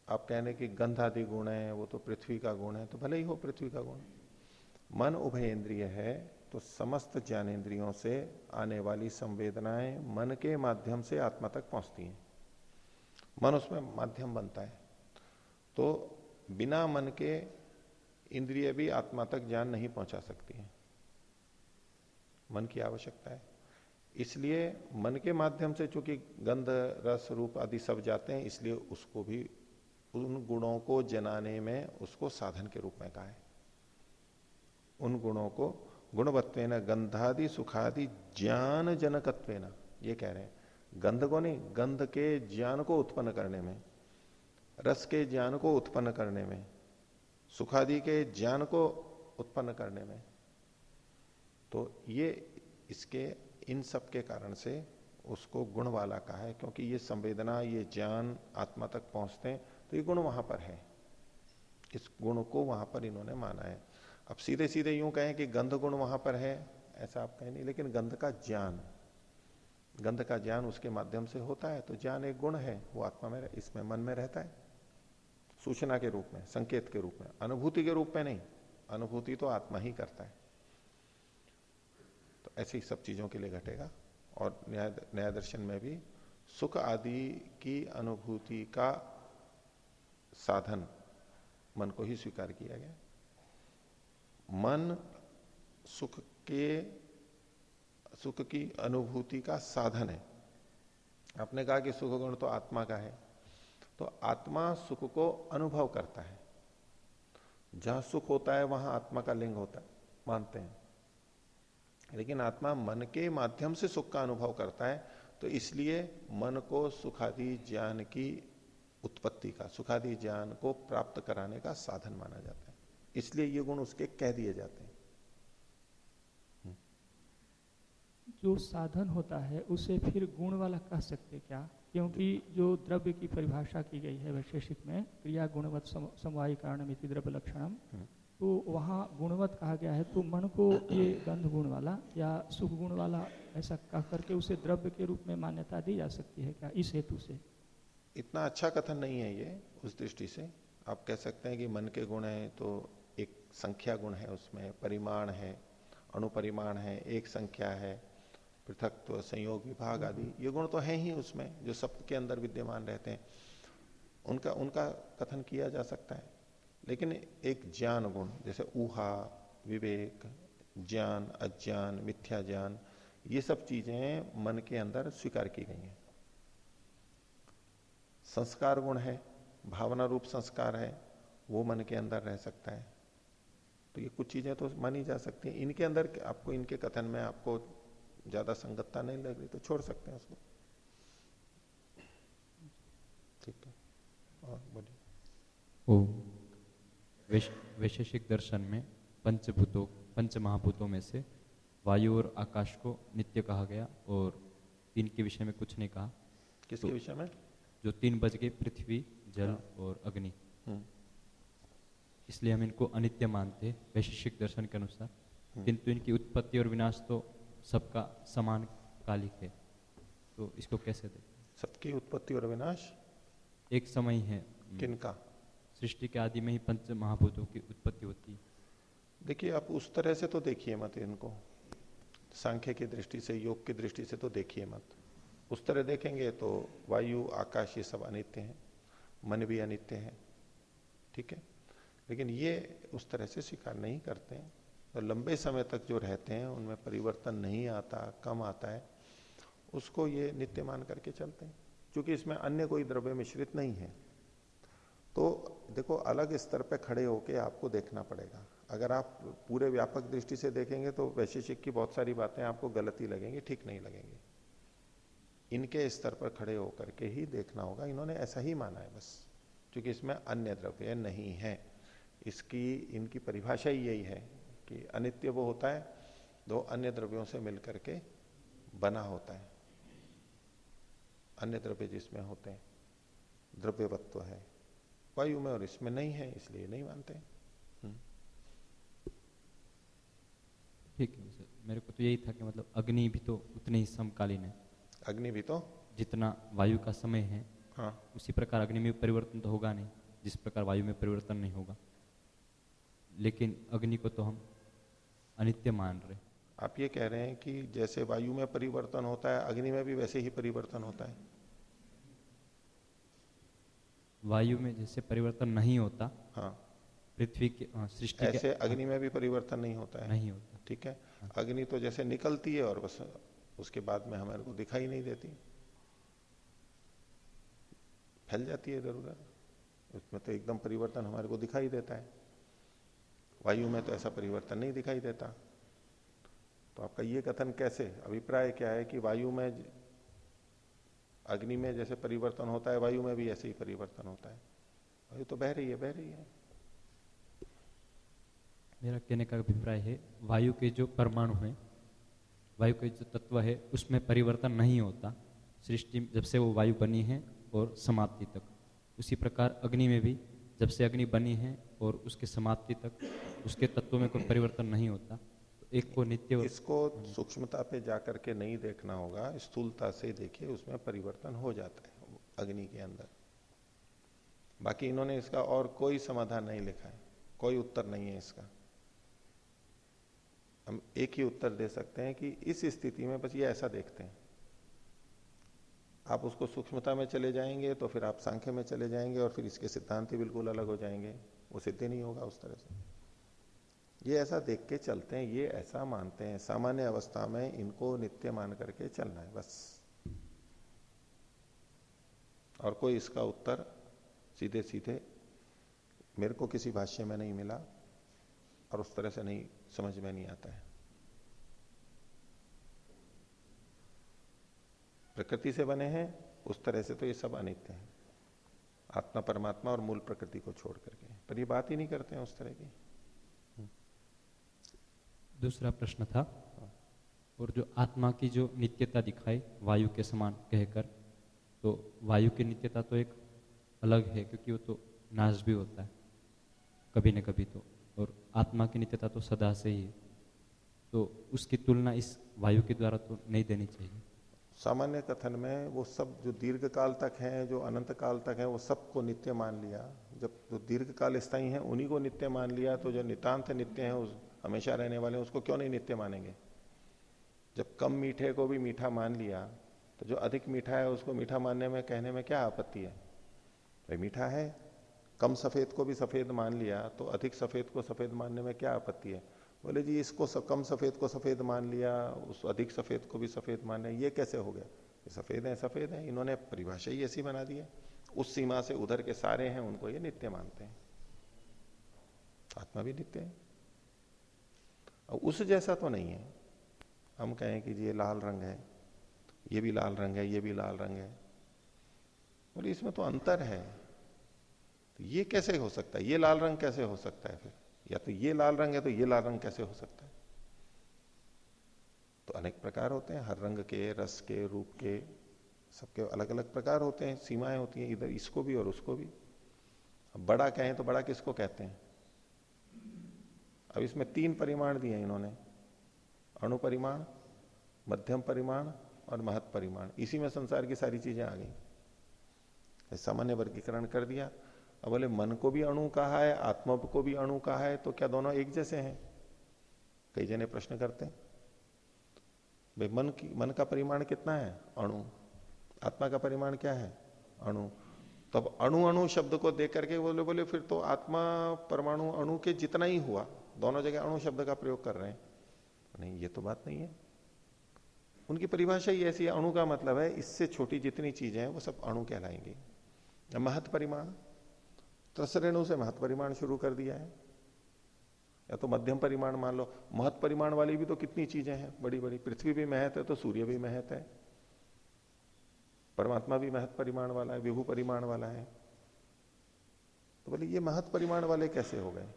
आप कहने की गंधादि गुण है, वो तो पृथ्वी का गुण है तो भले ही हो पृथ्वी का गुण। मन उभय इंद्रिय है तो समस्त ज्ञानेन्द्रियों से आने वाली संवेदनाएँ मन के माध्यम से आत्मा तक पहुँचती हैं। मन उसमें माध्यम बनता है। तो बिना मन के इंद्रिय भी आत्मा तक ज्ञान नहीं पहुँचा सकती है। मन की आवश्यकता है। इसलिए मन के माध्यम से चूँकि गंध, रस, रूप आदि सब जाते हैं, इसलिए उसको भी, उन गुणों को जनाने में उसको साधन के रूप में कहा है। उन गुणों को गुणवत्व गंधादि, सुखादि ज्ञान जनकत्व न ये कह रहे हैं। गंध को नहीं, गंध के ज्ञान को उत्पन्न करने में, रस के ज्ञान को उत्पन्न करने में सुखादि के ज्ञान को उत्पन्न करने में। तो ये इसके, इन सब के कारण से उसको गुण वाला कहा है, क्योंकि ये संवेदना, ये ज्ञान आत्मा तक पहुँचते हैं तो ये गुण वहाँ पर है। इस गुण को वहाँ पर इन्होंने माना है। अब सीधे सीधे यूँ कहें कि गंध गुण वहाँ पर है, ऐसा आप कहें नहीं, लेकिन गंध का ज्ञान, गंध का ज्ञान उसके माध्यम से होता है तो ज्ञान एक गुण है, वो आत्मा में, इसमें मन में रहता है। सूचना के रूप में, संकेत के रूप में, अनुभूति के रूप में नहीं, अनुभूति तो आत्मा ही करता है। तो ऐसी सब चीज़ों के लिए घटेगा। और न्याय न्याय दर्शन में भी सुख आदि की अनुभूति का साधन मन को ही स्वीकार किया गया। मन सुख के, सुख की अनुभूति का साधन है। आपने कहा कि सुख गुण तो आत्मा का है। तो आत्मा सुख को अनुभव करता है। जहाँ सुख होता है, वहाँ आत्मा का लिंग होता है, मानते हैं। लेकिन आत्मा मन के माध्यम से सुख का अनुभव करता है तो इसलिए मन को सुखादि ज्ञान की उत्पत्ति का, सुखादि ज्ञान को प्राप्त कराने का साधन माना जाता है। इसलिए ये गुण उसके कह दिए जाते हैं। जो साधन होता है, उसे फिर गुण वाला कह सकते क्या? क्योंकि जो द्रव्य की परिभाषा की गई है वैशेषिक में क्रिया गुणवत समवायी कारण द्रव्य लक्षणम हम्म। तो वहाँ गुणवत कहा गया है तो मन को ये गंध गुण वाला या सुख गुण वाला ऐसा कह करके उसे द्रव्य के रूप में मान्यता दी जा सकती है क्या इस हेतु से इतना अच्छा कथन नहीं है ये उस दृष्टि से आप कह सकते हैं कि मन के गुण है तो एक संख्या गुण है उसमें परिमाण है अणुपरिमाण है एक संख्या है पृथकत्व, संयोग, विभाग आदि, ये गुण तो है ही उसमें, जो सबके अंदर विद्यमान रहते हैं। उनका उनका कथन किया जा सकता है। लेकिन एक ज्ञान गुण, जैसे ऊहा, विवेक, ज्ञान, अज्ञान, मिथ्या ज्ञान, ये सब चीज़ें मन के अंदर स्वीकार की गई हैं। संस्कार गुण है, भावना रूप संस्कार है, वो मन के अंदर रह सकता है। तो ये कुछ चीज़ें तो मानी जा सकती हैं। इनके अंदर आपको, इनके कथन में आपको ज़्यादा संगतता नहीं लग रही तो छोड़ सकते हैं उसको। ठीक है। और बोलिए। वैशेषिक दर्शन में पंचभूतों पंच महाभूतों में से वायु और आकाश को नित्य कहा गया और तीन के विषय में कुछ नहीं कहा। किसके तो, विषय में? जो तीन बज गए पृथ्वी जल हाँ। और अग्नि। हम्म। इसलिए हम इनको अनित्य मानते वैशिष्टिक दर्शन के अनुसार। हम्म। किंतु इनकी उत्पत्ति और विनाश तो सबका समान कालिक है। तो इसको कैसे देखें? सबकी उत्पत्ति और विनाश एक समय है। किनका? सृष्टि के आदि में ही पंच महाभूतों की उत्पत्ति होती है। देखिए आप उस तरह से तो देखिए मत इनको। सांख्य की दृष्टि से योग की दृष्टि से तो देखिए मत। उस तरह देखेंगे तो वायु आकाश ये सब अनित्य हैं। मन भी अनित्य है। ठीक है? लेकिन ये उस तरह से स्वीकार नहीं करते हैं। तो लंबे समय तक जो रहते हैं, उनमें परिवर्तन नहीं आता, कम आता है, उसको ये नित्य मान करके चलते हैं। क्योंकि इसमें अन्य कोई द्रव्य मिश्रित नहीं है। तो देखो, अलग स्तर पर खड़े होके आपको देखना पड़ेगा। अगर आप पूरे व्यापक दृष्टि से देखेंगे तो वैशेषिक की बहुत सारी बातें आपको गलती लगेंगी, ठीक नहीं लगेंगी। इनके स्तर पर खड़े होकर के ही देखना होगा। इन्होंने ऐसा ही माना है बस, क्योंकि इसमें अन्य द्रव्य नहीं है। इसकी, इनकी परिभाषा ही यही है। कि अनित्य वो होता है दो अन्य द्रव्यों से मिलकर के बना होता है। अन्य द्रव्य जिसमें होते हैं द्रव्यवत्व है। वायु में और इसमें नहीं है इसलिए नहीं मानते। हम्म। ठीक है सर मेरे को तो यही था कि मतलब अग्नि भी तो उतने ही समकालीन है। अग्नि भी तो? जितना वायु का समय है हाँ। उसी प्रकार अग्नि में परिवर्तन तो होगा नहीं जिस प्रकार वायु में परिवर्तन नहीं होगा। लेकिन अग्नि को तो हम अनित्य मान रहे। आप ये कह रहे हैं कि जैसे वायु में परिवर्तन होता है अग्नि में भी वैसे ही परिवर्तन होता है। वायु में जैसे परिवर्तन नहीं होता हाँ। पृथ्वी के हाँ, सृष्टि ऐसे के अग्नि में भी परिवर्तन नहीं होता है। नहीं होता। ठीक है? अग्नि तो जैसे निकलती है और बस उसके बाद में हमारे को दिखाई नहीं देती। फैल जाती है इधर उधर उसमें तो एकदम परिवर्तन हमारे को दिखाई देता है। वायु में तो ऐसा परिवर्तन नहीं दिखाई देता। तो आपका ये कथन कैसे? अभिप्राय क्या है कि वायु में अग्नि में जैसे परिवर्तन होता है, वायु में भी ऐसे ही परिवर्तन होता है। वायु तो बह रही है, बह रही है। मेरा कहने का अभिप्राय है, वायु के जो परमाणु हैं, वायु के जो तत्व है, उसमें परिवर्तन नहीं होता। सृष्टि जब से वो वायु बनी है और समाप्ति तक। उसी प्रकार अग्नि में भी जब से अग्नि बनी है और उसके समाप्ति तक उसके तत्वों में कोई परिवर्तन नहीं होता। तो एक को नित्य इसको सूक्ष्मता पे जाकर के नहीं देखना होगा स्थूलता से देखिए उसमें परिवर्तन हो जाता है अग्नि के अंदर। बाकी इन्होंने इसका और कोई समाधान नहीं लिखा है कोई उत्तर नहीं है इसका। हम एक ही उत्तर दे सकते हैं कि इस स्थिति में बस ये ऐसा देखते हैं। आप उसको सूक्ष्मता में चले जाएँगे तो फिर आप सांख्य में चले जाएँगे और फिर इसके सिद्धांत ही बिल्कुल अलग हो जाएँगे। वो सिद्ध नहीं होगा उस तरह से। ये ऐसा देख के चलते हैं, ये ऐसा मानते हैं। सामान्य अवस्था में इनको नित्य मान करके चलना है, बस। और कोई इसका उत्तर सीधे सीधे मेरे को किसी भाष्य में नहीं मिला और उस तरह से नहीं, समझ में नहीं आता है। प्रकृति से बने हैं, उस तरह से तो ये सब अनित्य है। आत्मा परमात्मा और मूल प्रकृति को छोड़ करके। पर ये बात ही नहीं करते हैं उस तरह की। दूसरा प्रश्न था, और जो आत्मा की जो नित्यता दिखाई वायु के समान कहकर तो वायु की नित्यता तो एक अलग है, क्योंकि वो तो नाश भी होता है, कभी न कभी तो और आत्मा की नित्यता तो सदा से ही तो उसकी तुलना इस वायु के द्वारा तो नहीं देनी चाहिए। सामान्य कथन में वो सब जो दीर्घ काल तक है, जो अनंत काल तक है, वो सबको नित्य मान लिया। जब जो दीर्घ काल स्थायी है, उन्हीं को नित्य मान लिया तो जो नितांत नित्य है, उस हमेशा रहने वाले उसको क्यों नहीं नित्य मानेंगे? जब कम मीठे को भी मीठा मान लिया तो जो अधिक मीठा है उसको मीठा मानने में, कहने में क्या आपत्ति है? भाई मीठा है, कम सफ़ेद को भी सफ़ेद मान लिया तो अधिक सफ़ेद को सफ़ेद मानने में क्या आपत्ति है? बोले जी, इसको सब कम सफ़ेद को सफ़ेद मान लिया, उस अधिक सफ़ेद को भी सफ़ेद मान लिया, ये कैसे हो गया? ये सफ़ेद है सफ़ेद है, इन्होंने परिभाषा ही ऐसी बना दी है। उस सीमा से उधर के सारे हैं, उनको ये नित्य मानते हैं। आत्मा भी नित्य है। उस जैसा तो नहीं है। हम कहें कि ये लाल रंग है, ये भी लाल रंग है, ये भी लाल रंग है। बोले, इसमें तो अंतर है। तो ये कैसे हो सकता है? ये लाल रंग कैसे हो सकता है फिर? या तो ये लाल रंग है तो ये लाल रंग कैसे हो सकता है? तो अनेक प्रकार होते हैं, हर रंग के, रस के, रूप के, सबके अलग अलग प्रकार होते हैं, सीमाएँ होती हैं, इधर इसको भी और उसको भी। अब बड़ा कहें तो बड़ा किसको कहते हैं? अब इसमें तीन परिमाण दिए इन्होंने। अणु परिमाण, मध्यम परिमाण और महत परिमाण। इसी में संसार की सारी चीज़ें आ गई। सामान्य वर्गीकरण कर दिया। अब बोले, मन को भी अणु कहा है, आत्मा को भी अणु कहा है तो क्या दोनों एक जैसे हैं? कई जने प्रश्न करते हैं। भाई, मन की, मन का परिमाण कितना है? अणु। आत्मा का परिमाण क्या है? अणु। तो अणु अणु शब्द को देख करके बोले बोले, फिर तो आत्मा, परमाणु, अणु के जितना ही हुआ। दोनों जगह अणु शब्द का प्रयोग कर रहे हैं। नहीं, ये तो बात नहीं है। उनकी परिभाषा ही ऐसी अणु का मतलब है, इससे छोटी जितनी चीज़ें हैं, वो सब अणु कहलाएँगी। महत परिमाण। त्रसरेणु से महत परिमाण शुरू कर दिया है। या तो मध्यम परिमाण मान लो। महत परिमाण वाली भी तो कितनी चीज़ें हैं बड़ी बड़ी पृथ्वी भी महत है तो सूर्य भी महत है। परमात्मा भी महत परिमाण वाला है, विभू परिमाण वाला है। तो बोले ये महत परिमाण वाले कैसे हो गए?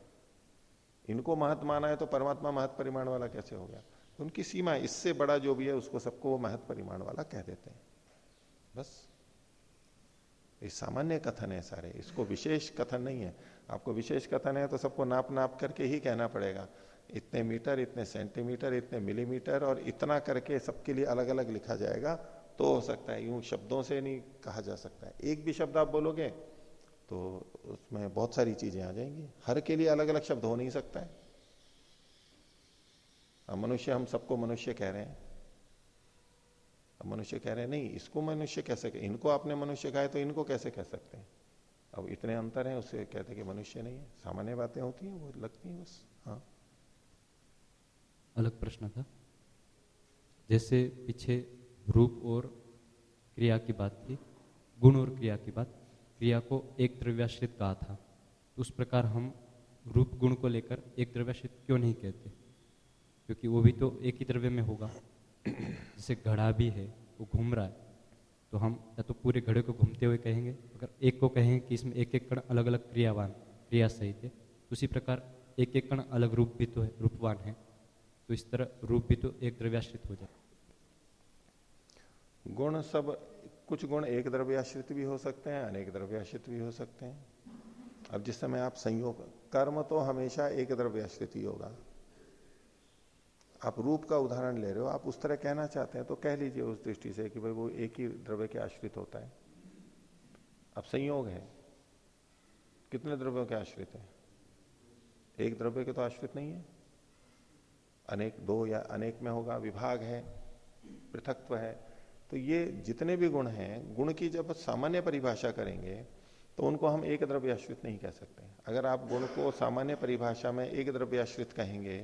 इनको महत माना है तो परमात्मा महत परिमाण वाला कैसे हो गया? तो उनकी सीमा इससे बड़ा जो भी है, उसको सबको वो महत परिमाण वाला कह देते हैं। बस। ये सामान्य कथन है सारे। इसको विशेष कथन नहीं है। आपको विशेष कथन है तो सबको नाप नाप करके ही कहना पड़ेगा। इतने मीटर, इतने सेंटीमीटर, इतने मिलीमीटर और इतना करके सबके लिए अलग अलग लिखा जाएगा तो हो सकता है। यूँ शब्दों से नहीं कहा जा सकता। है एक भी शब्द आप बोलोगे तो उसमें बहुत सारी चीज़ें आ जाएँगी। हर के लिए अलग अलग शब्द हो नहीं सकता है। मनुष्य, हम सबको मनुष्य कह रहे हैं। मनुष्य कह रहे हैं, नहीं, इसको मनुष्य कह कह इनको आपने मनुष्य कहा है तो इनको कैसे कह सकते हैं? अब इतने अंतर हैं, उससे कहते कि मनुष्य नहीं है। सामान्य बातें होती हैं, वो लगती हैं बस। हाँ। अलग प्रश्न था। जैसे पीछे रूप और क्रिया की बात थी, गुण और क्रिया की बात क्रिया को एक द्रव्याश्रित कहा था। तो उस प्रकार हम रूप गुण को लेकर एक द्रव्याश्रित क्यों नहीं कहते? क्योंकि वो भी तो एक ही द्रव्य में होगा। जैसे घड़ा भी है, वो घूम रहा है तो हम या तो पूरे घड़े को घूमते हुए कहेंगे, अगर एक को कहेंगे कि इसमें एक एक कण अलग अलग क्रियावान, क्रिया सहित है तो उसी प्रकार एक एक कण अलग रूप भी तो है, रूपवान है तो इस तरह रूप भी तो एक द्रव्याश्रित हो जाए गुण सब कुछ गुण एक द्रव्याश्रित भी हो सकते हैं, अनेक द्रव्याश्रित भी हो सकते हैं। अब जिस समय आप संयोग, कर्म तो हमेशा एक द्रव्याश्रित ही होगा। आप रूप का उदाहरण ले रहे हो, आप उस तरह कहना चाहते हैं तो कह लीजिए उस दृष्टि से कि भाई वो एक ही द्रव्य के आश्रित होता है। अब संयोग है। कितने द्रव्यों के आश्रित है? एक द्रव्य के तो आश्रित नहीं है। अनेक दो या अनेक में होगा, विभाग है पृथक्व है तो ये जितने भी गुण हैं, गुण की जब सामान्य परिभाषा करेंगे तो उनको हम एक द्रव्याश्रित नहीं कह सकते। अगर आप गुण को सामान्य परिभाषा में एक द्रव्याश्रित कहेंगे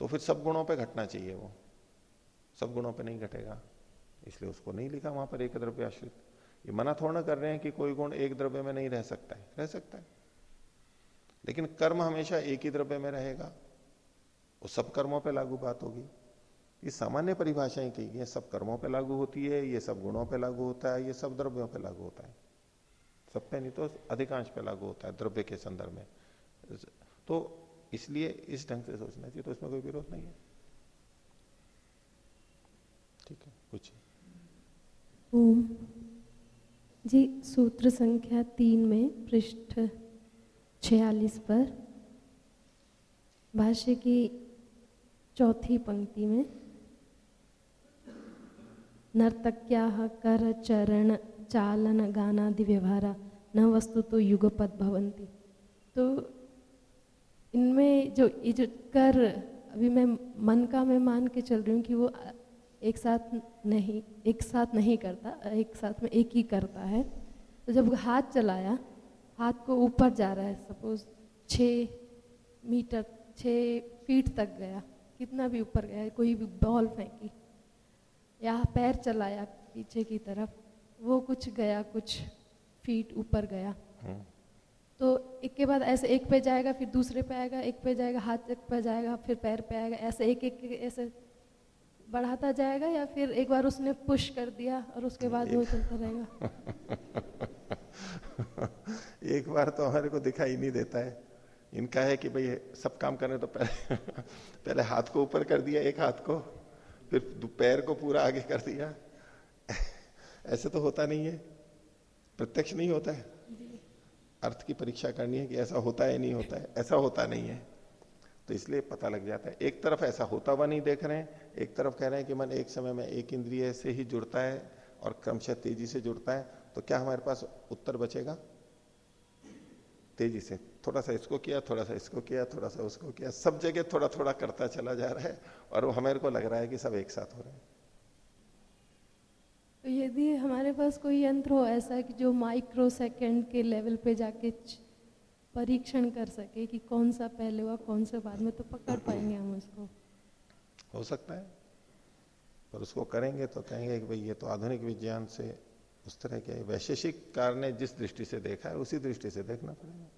तो फिर सब गुणों पर घटना चाहिए वो। सब गुणों पर नहीं घटेगा। इसलिए उसको नहीं लिखा वहाँ पर एक द्रव्य आश्रित ये मना थोड़ा कर रहे हैं कि कोई गुण एक द्रव्य में नहीं रह सकता है। रह सकता है। लेकिन कर्म हमेशा एक ही द्रव्य में रहेगा। वो सब कर्मों पे लागू बात होगी। ये सामान्य परिभाषाएँ की ये सब कर्मों पे लागू होती है, ये सब गुणों पे लागू होता है, ये सब द्रव्यों पे लागू होता है। सब पे नहीं तो अधिकांश पे लागू होता है, द्रव्य के संदर्भ में। तो इसलिए इस ढंग से सोचना चाहिए तो इसमें कोई विरोध नहीं है। ठीक है ओम। जी, सूत्र संख्या तीन में पृष्ठ छियालीस पर, भाष्य की चौथी पंक्ति में नर्तक्या कर, चरण, चालन, गानादि व्यवहारा न वस्तु तो युगपद भवंती तो इनमें जो, ये जो कर, अभी मैं मन का मैं मान के चल रही हूँ कि वो एक साथ नहीं, एक साथ नहीं करता, एक साथ में एक ही करता है। तो जब हाथ चलाया, हाथ को ऊपर जा रहा है, सपोज़ छ मीटर छ फीट तक गया, कितना भी ऊपर गया, कोई भी बॉल फेंकी या पैर चलाया पीछे की तरफ़ वो कुछ गया कुछ फीट ऊपर गया। हम्म। तो एक के बाद ऐसे एक पे जाएगा फिर दूसरे पे आएगा एक पे जाएगा हाथ एक पे जाएगा फिर पैर पे आएगा ऐसे एक एक ऐसे बढ़ाता जाएगा या फिर एक बार उसने पुश कर दिया और उसके बाद वो चलता रहेगा। एक बार तो हमारे को दिखाई नहीं देता है। इनका है कि भाई सब काम करने तो पहले पहले हाथ को ऊपर कर दिया एक हाथ को। फिर पैर को पूरा आगे कर दिया। ऐसे तो होता नहीं है। प्रत्यक्ष नहीं होता है। अर्थ की परीक्षा करनी है कि ऐसा होता है, नहीं होता है। ऐसा होता नहीं है। तो इसलिए पता लग जाता है। एक तरफ़ ऐसा होता हुआ नहीं देख रहे हैं। एक तरफ़ कह रहे हैं कि मन एक समय में एक इंद्रिय से ही जुड़ता है और क्रमशः तेज़ी से जुड़ता है। तो क्या हमारे पास उत्तर बचेगा? तेज़ी से। थोड़ा सा इसको किया थोड़ा सा इसको किया थोड़ा सा उसको किया। सब जगह थोड़ा थोड़ा करता चला जा रहा है और वो हमें को लग रहा है कि सब एक साथ हो रहे हैं। तो यदि हमारे पास कोई यंत्र हो ऐसा कि जो माइक्रो सेकेंड के लेवल पे जाके परीक्षण कर सके कि कौन सा पहले हुआ कौन सा बाद में तो पकड़ पाएँगे हम उसको। हो सकता है। पर उसको करेंगे तो कहेंगे कि भाई ये तो आधुनिक विज्ञान से उस तरह के वैशेषिक कार ने जिस दृष्टि से देखा है उसी दृष्टि से देखना पड़ेगा।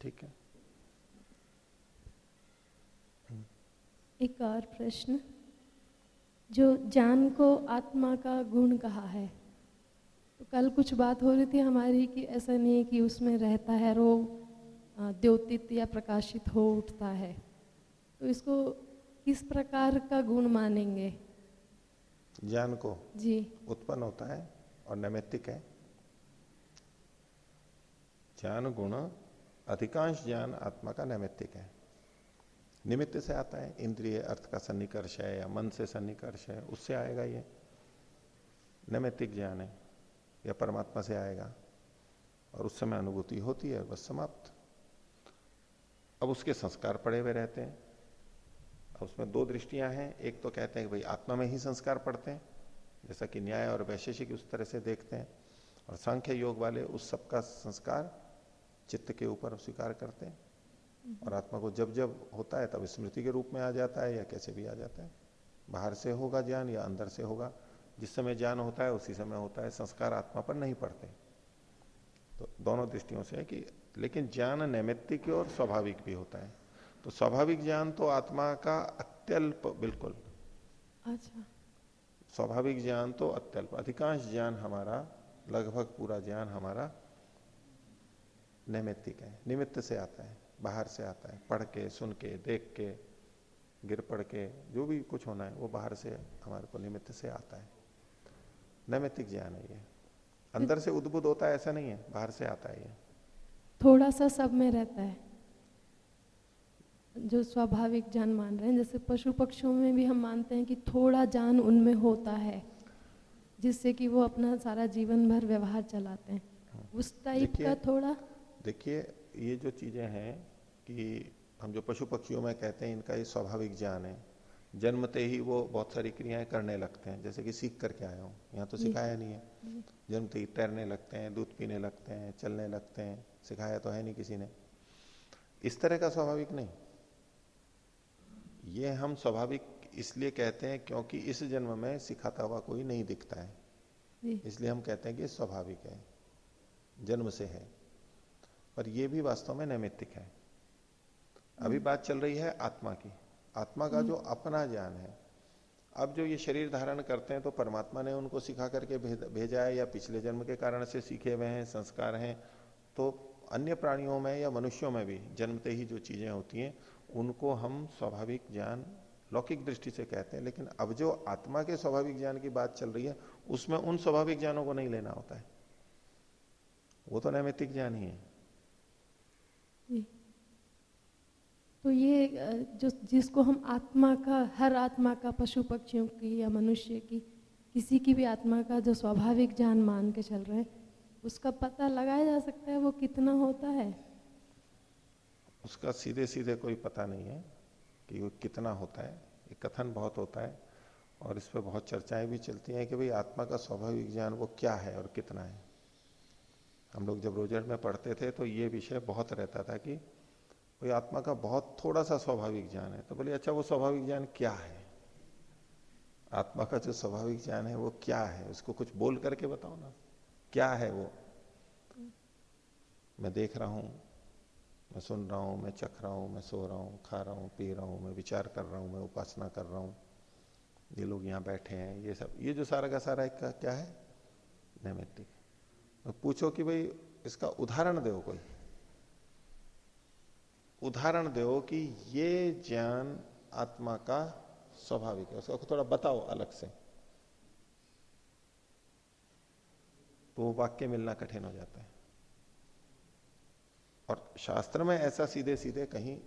ठीक है। एक और प्रश्न। जो जान को आत्मा का गुण कहा है तो कल कुछ बात हो रही थी हमारी कि ऐसा नहीं है कि उसमें रहता है रो द्योतित या प्रकाशित हो उठता है। तो इसको किस प्रकार का गुण मानेंगे? ज्ञान को जी। उत्पन्न होता है और नैमित्तिक है। ज्ञान गुण अधिकांश ज्ञान आत्मा का नैमित्तिक है। निमित्त से आता है, इंद्रिय अर्थ का सन्निकर्ष है या मन से सन्निकर्ष है, उससे आएगा ये। नैमित्तिक ज्ञान है, या परमात्मा से आएगा, और उस समय अनुभूति होती है बस समाप्त। अब उसके संस्कार पड़े हुए रहते हैं। अब उसमें दो दृष्टियाँ हैं। एक तो कहते हैं कि भाई आत्मा में ही संस्कार पड़ते हैं, जैसा कि न्याय और वैशेषिक उस तरह से देखते हैं, और संख्य योग वाले उस सबका संस्कार चित्त के ऊपर स्वीकार करते हैं। और आत्मा को जब जब होता है तब स्मृति के रूप में आ जाता है या कैसे भी आ जाता है। बाहर से होगा ज्ञान या अंदर से होगा। जिस समय ज्ञान होता है उसी समय होता है। संस्कार आत्मा पर नहीं पड़ते। तो दोनों दृष्टियों से है कि लेकिन ज्ञान नैमित्तिक और स्वाभाविक भी होता है। तो स्वाभाविक ज्ञान तो आत्मा का अत्यल्प बिल्कुल। अच्छा। स्वाभाविक ज्ञान तो अत्यल्प। अधिकांश ज्ञान हमारा लगभग पूरा ज्ञान हमारा नैमित्तिक है। निमित्त से आता है बाहर से आता है पढ़ के सुन के देख के गिर पड़ के जो भी कुछ होना है वो बाहर से हमारे को निमित्त से आता है। नैमित्तिक ज्ञान है ये। अंदर से उद्भुत होता है ऐसा नहीं है बाहर से आता है ये। थोड़ा सा सब में रहता है जो स्वाभाविक जान मान रहे हैं। जैसे पशु पक्षियों में भी हम मानते हैं कि थोड़ा जान उनमें होता है जिससे कि वो अपना सारा जीवन भर व्यवहार चलाते हैं। उस टाइप का थोड़ा देखिए ये जो चीज़ें हैं कि हम जो पशु पक्षियों में कहते हैं इनका ये स्वाभाविक ज्ञान है। जन्मते ही वो बहुत सारी क्रियाएँ करने लगते हैं जैसे कि सीख करके आया हूँ। यहाँ तो सिखाया नहीं है। जन्मते ही तैरने लगते हैं दूध पीने लगते हैं चलने लगते हैं। सिखाया तो है नहीं किसी ने। इस तरह का स्वाभाविक नहीं। ये हम स्वाभाविक इसलिए कहते हैं क्योंकि इस जन्म में सिखाता हुआ कोई नहीं दिखता है। इसलिए हम कहते हैं कि स्वाभाविक है। जन्म से है। पर यह भी वास्तव में नैमित्तिक है। अभी बात चल रही है आत्मा की। आत्मा का जो अपना ज्ञान है। अब जो ये शरीर धारण करते हैं तो परमात्मा ने उनको सिखा करके भेजा है या पिछले जन्म के कारण से सीखे हुए हैं संस्कार हैं। तो अन्य प्राणियों में या मनुष्यों में भी जन्मते ही जो चीज़ें होती हैं उनको हम स्वाभाविक ज्ञान लौकिक दृष्टि से कहते हैं। लेकिन अब जो आत्मा के स्वाभाविक ज्ञान की बात चल रही है उसमें उन स्वाभाविक ज्ञानों को नहीं लेना होता है। वो तो नैमित्तिक ज्ञान ही है। तो ये जो, जिसको हम आत्मा का, हर आत्मा का, पशु पक्षियों की या मनुष्य की, किसी की भी आत्मा का जो स्वाभाविक ज्ञान मान के चल रहे हैं, उसका पता लगाया जा सकता है वो कितना होता है? उसका सीधे सीधे कोई पता नहीं है कि वो कितना होता है। ये कथन बहुत होता है और इस पर बहुत चर्चाएँ भी चलती हैं कि भाई आत्मा का स्वाभाविक ज्ञान वो क्या है और कितना है। हम लोग जब रोजर में पढ़ते थे तो ये विषय बहुत रहता था कि कोई आत्मा का बहुत थोड़ा सा स्वाभाविक ज्ञान है तो बोले अच्छा वो स्वाभाविक ज्ञान क्या है? आत्मा का जो स्वाभाविक ज्ञान है, वो क्या है? उसको कुछ बोल करके बताओ ना, क्या है वो? मैं देख रहा हूँ, मैं सुन रहा हूँ, मैं चख रहा हूँ, मैं सो रहा हूँ, खा रहा हूँ, पी रहा हूँ, मैं विचार कर रहा हूँ, मैं उपासना कर रहा हूँ। ये लोग यहाँ बैठे हैं, ये सब, ये जो सारा का सारा एक क्या है? नैमित्तिक। तो पूछो कि भाई, इसका उदाहरण दो कोई। उदाहरण दो कि ये ज्ञान आत्मा का स्वाभाविक है। उसका थोड़ा बताओ अलग से। तो वाक्य मिलना कठिन हो जाता है। और शास्त्र में ऐसा सीधे सीधे कहीं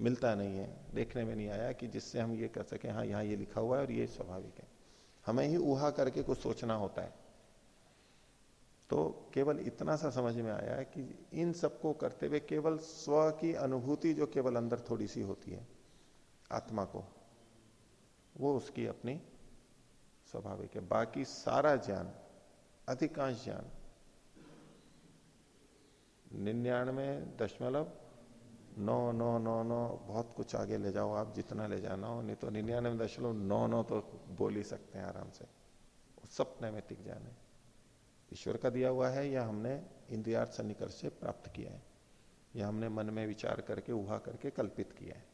मिलता नहीं है। देखने में नहीं आया कि जिससे हम ये कर सके हाँ यहाँ ये लिखा हुआ है और ये स्वाभाविक है। हमें ही ऊहा करके कुछ सोचना होता है। तो केवल इतना सा समझ में आया है कि इन सबको करते हुए केवल स्व की अनुभूति जो केवल अंदर थोड़ी सी होती है, आत्मा को, वो उसकी अपनी स्वाभाविक है। बाकी सारा ज्ञान, अधिकांश ज्ञान, निन्यानवे दशमलव नौ नौ नौ नौ, बहुत कुछ आगे ले जाओ, आप जितना ले जाना हो, नहीं तो निन्यानवे दशमलव नौ नौ तो बोल ही सकते हैं आराम से। सब नैमितिक ज्ञान है। ईश्वर का दिया हुआ है या हमने इंद्रियार्थ सन्निकर्ष से प्राप्त किया है? या हमने मन में विचार करके उहा करके कल्पित किया है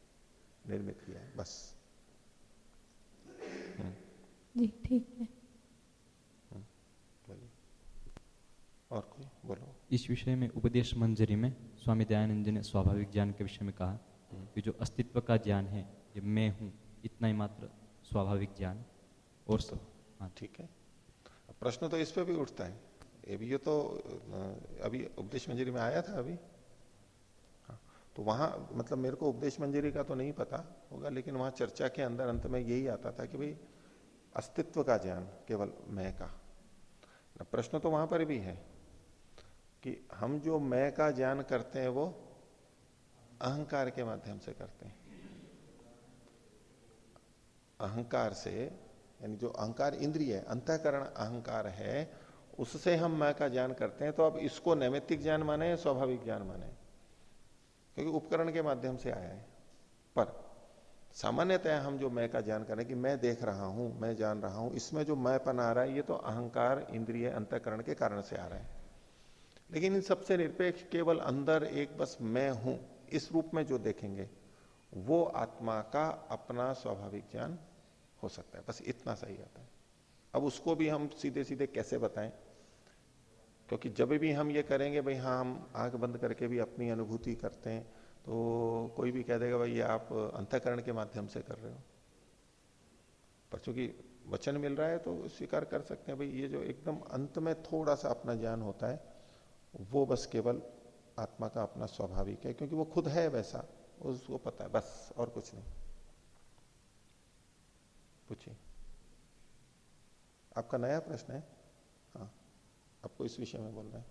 निर्मित किया है? बस। हम्म। जी ठीक है। हम्म, और कोई? बोलो। इस विषय में उपदेश मंजरी में स्वामी दयानंद जी ने स्वाभाविक ज्ञान के विषय में कहा हम्म। कि जो अस्तित्व का ज्ञान है ये मैं हूँ इतना ही मात्र स्वाभाविक ज्ञान। और सब हाँ। ठीक है। प्रश्न तो इस पे भी उठता है। अभी ये तो अभी उपदेश मंजरी में आया था अभी। हाँ, तो वहाँ मतलब मेरे को उपदेश मंजरी का तो नहीं पता होगा लेकिन वहाँ चर्चा के अंदर अंत में यही आता था कि भाई अस्तित्व का ज्ञान केवल मैं का। प्रश्न तो वहाँ पर भी है कि हम जो मैं का ज्ञान करते हैं वो अहंकार के माध्यम से करते हैं। अहंकार से यानी जो अहंकार इंद्रिय है, अंतकरण अहंकार है, उससे हम मैं का ज्ञान करते हैं तो अब इसको नैमित्तिक ज्ञान माने या स्वाभाविक ज्ञान माने? क्योंकि उपकरण के माध्यम से आया है। पर सामान्यतः हम जो मैं का ज्ञान करें कि मैं देख रहा हूँ, मैं जान रहा हूँ, इसमें जो मैंपन आ रहा है, ये तो अहंकार, इंद्रिय, अंतकरण के कारण से आ रहा है। लेकिन इन सबसे निरपेक्ष, केवल अंदर एक बस मैं हूँ, इस रूप में जो देखेंगे, वो आत्मा का अपना स्वाभाविक ज्ञान हो सकता है। बस इतना सही आता है। अब उसको भी हम सीधे सीधे कैसे बताएँ? क्योंकि जब भी हम ये करेंगे, भाई हाँ हम आँख बंद करके भी अपनी अनुभूति करते हैं तो कोई भी कह देगा, भाई ये आप अंतकरण के माध्यम से कर रहे हो। पर चूँकि वचन मिल रहा है तो स्वीकार कर सकते हैं। भाई, ये जो एकदम अंत में थोड़ा सा अपना ज्ञान होता है, वो बस केवल आत्मा का अपना स्वाभाविक है, क्योंकि वो खुद है वैसा, उसको पता है, बस, और कुछ नहीं। पूछिए। आपका नया प्रश्न है? हाँ आपको इस विषय में बोलना है।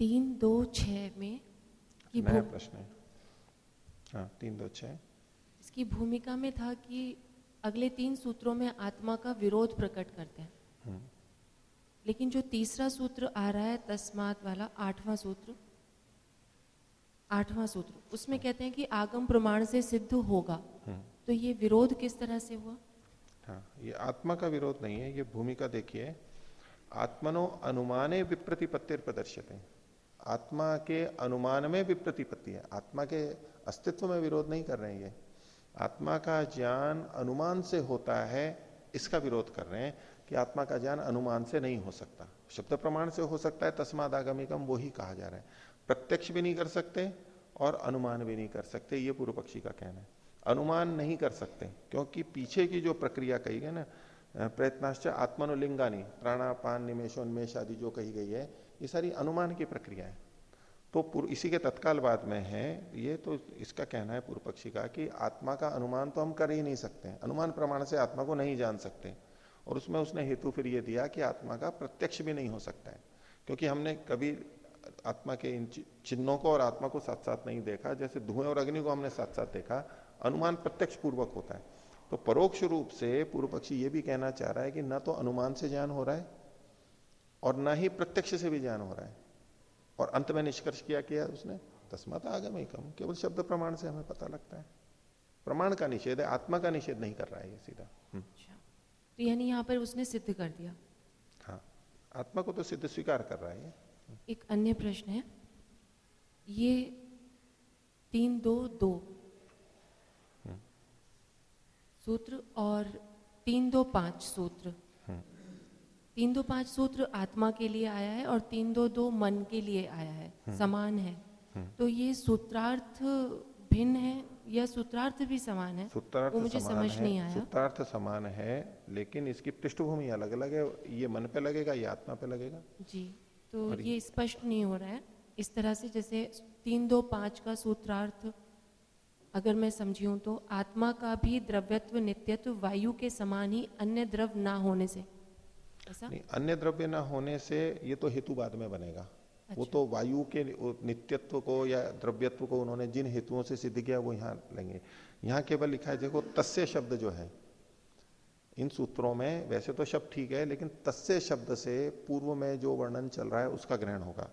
तीन दो छ में की नया प्रश्न है। हाँ तीन दो छ इसकी भूमिका में था कि अगले तीन सूत्रों में आत्मा का विरोध प्रकट करते हैं। हम्म। लेकिन जो तीसरा सूत्र आ रहा है तस्मात वाला आठवां सूत्र आठवां सूत्र उसमें कहते हैं कि आगम प्रमाण से सिद्ध होगा। तो ये विरोध किस तरह से हुआ? हाँ ये आत्मा का विरोध नहीं है, ये भूमिका देखिए। आत्मनो अनुमाने विप्रतिपत्तिर प्रदर्शित। है आत्मा के अनुमान में विप्रतिपत्ति है। आत्मा के अस्तित्व में विरोध नहीं कर रहे हैं ये। आत्मा का ज्ञान अनुमान से होता है, इसका विरोध कर रहे हैं कि आत्मा का ज्ञान अनुमान से नहीं हो सकता। शब्द प्रमाण से हो सकता है, तस्माद आगमिकम वो ही कहा जा रहा है। प्रत्यक्ष भी नहीं कर सकते और अनुमान भी नहीं कर सकते, ये पूर्व पक्षी का कहना है। अनुमान नहीं कर सकते, क्योंकि पीछे की जो प्रक्रिया कही गई ना प्रयत्नाश्च आत्मनुलिंगानी, प्राणापान निमेशोन्मेष आदि जो कही गई है, ये सारी अनुमान की प्रक्रिया है। तो इसी के तत्काल बाद में है, ये तो इसका कहना है पूर्व पक्षी का कि आत्मा का अनुमान तो हम कर ही नहीं सकते, अनुमान प्रमाण से आत्मा को नहीं जान सकते, और उसमें उसने हेतु फिर ये दिया कि आत्मा का प्रत्यक्ष भी नहीं हो सकता है, क्योंकि हमने कभी आत्मा के इन चिन्हों को और आत्मा को साथ साथ नहीं देखा, जैसे धुएँ और अग्नि को हमने साथ साथ देखा अनुमान प्रत्यक्ष पूर्वक होता है। तो परोक्ष रूप से पूर्व पक्षी ये भी कहना चाह रहा है कि न तो अनुमान से ज्ञान हो रहा है और न ही प्रत्यक्ष से भी ज्ञान हो रहा है। और अंत में निष्कर्ष किया किया उसने तस्मत आगम ही कम केवल शब्द प्रमाण से हमें पता लगता है। प्रमाण का निषेध है आत्मा का निषेध नहीं कर रहा है ये सीधा। हम्म। अच्छा। तो यानी यहाँ पर उसने सिद्ध कर दिया। हाँ आत्मा को तो सिद्ध स्वीकार कर रहा है एक अन्य प्रश्न है। ये तीन दो दो सूत्र और तीन दो पाँच सूत्र। तीन दो पाँच सूत्र आत्मा के लिए आया है और तीन दो दो मन के लिए आया है। समान है। तो ये सूत्रार्थ भिन्न है या सूत्रार्थ भी समान है? सूत्रार्थ वो मुझे समझ है, नहीं आया। सूत्रार्थ समान है लेकिन इसकी पृष्ठभूमि अलग अलग है। ये मन पे लगेगा या आत्मा पे लगेगा। जी। तो ये स्पष्ट नहीं हो रहा है। इस तरह से जैसे तीन दो पाँच का सूत्रार्थ अगर मैं समझी हूँ तो आत्मा का भी द्रव्यत्व नित्यत्व वायु के समान ही अन्य द्रव ना होने से। ऐसा? नहीं अन्य द्रव्य ना होने से ये तो हेतु बाद में बनेगा। अच्छा। वो तो वायु के नित्यत्व को या द्रव्यत्व को उन्होंने जिन हेतुओं से सिद्ध किया वो यहाँ लेंगे। यहाँ केवल लिखा है देखो तस्य शब्द जो है इन सूत्रों में वैसे तो शब्द ठीक है लेकिन तस्य शब्द से पूर्व में जो वर्णन चल रहा है उसका ग्रहण होगा।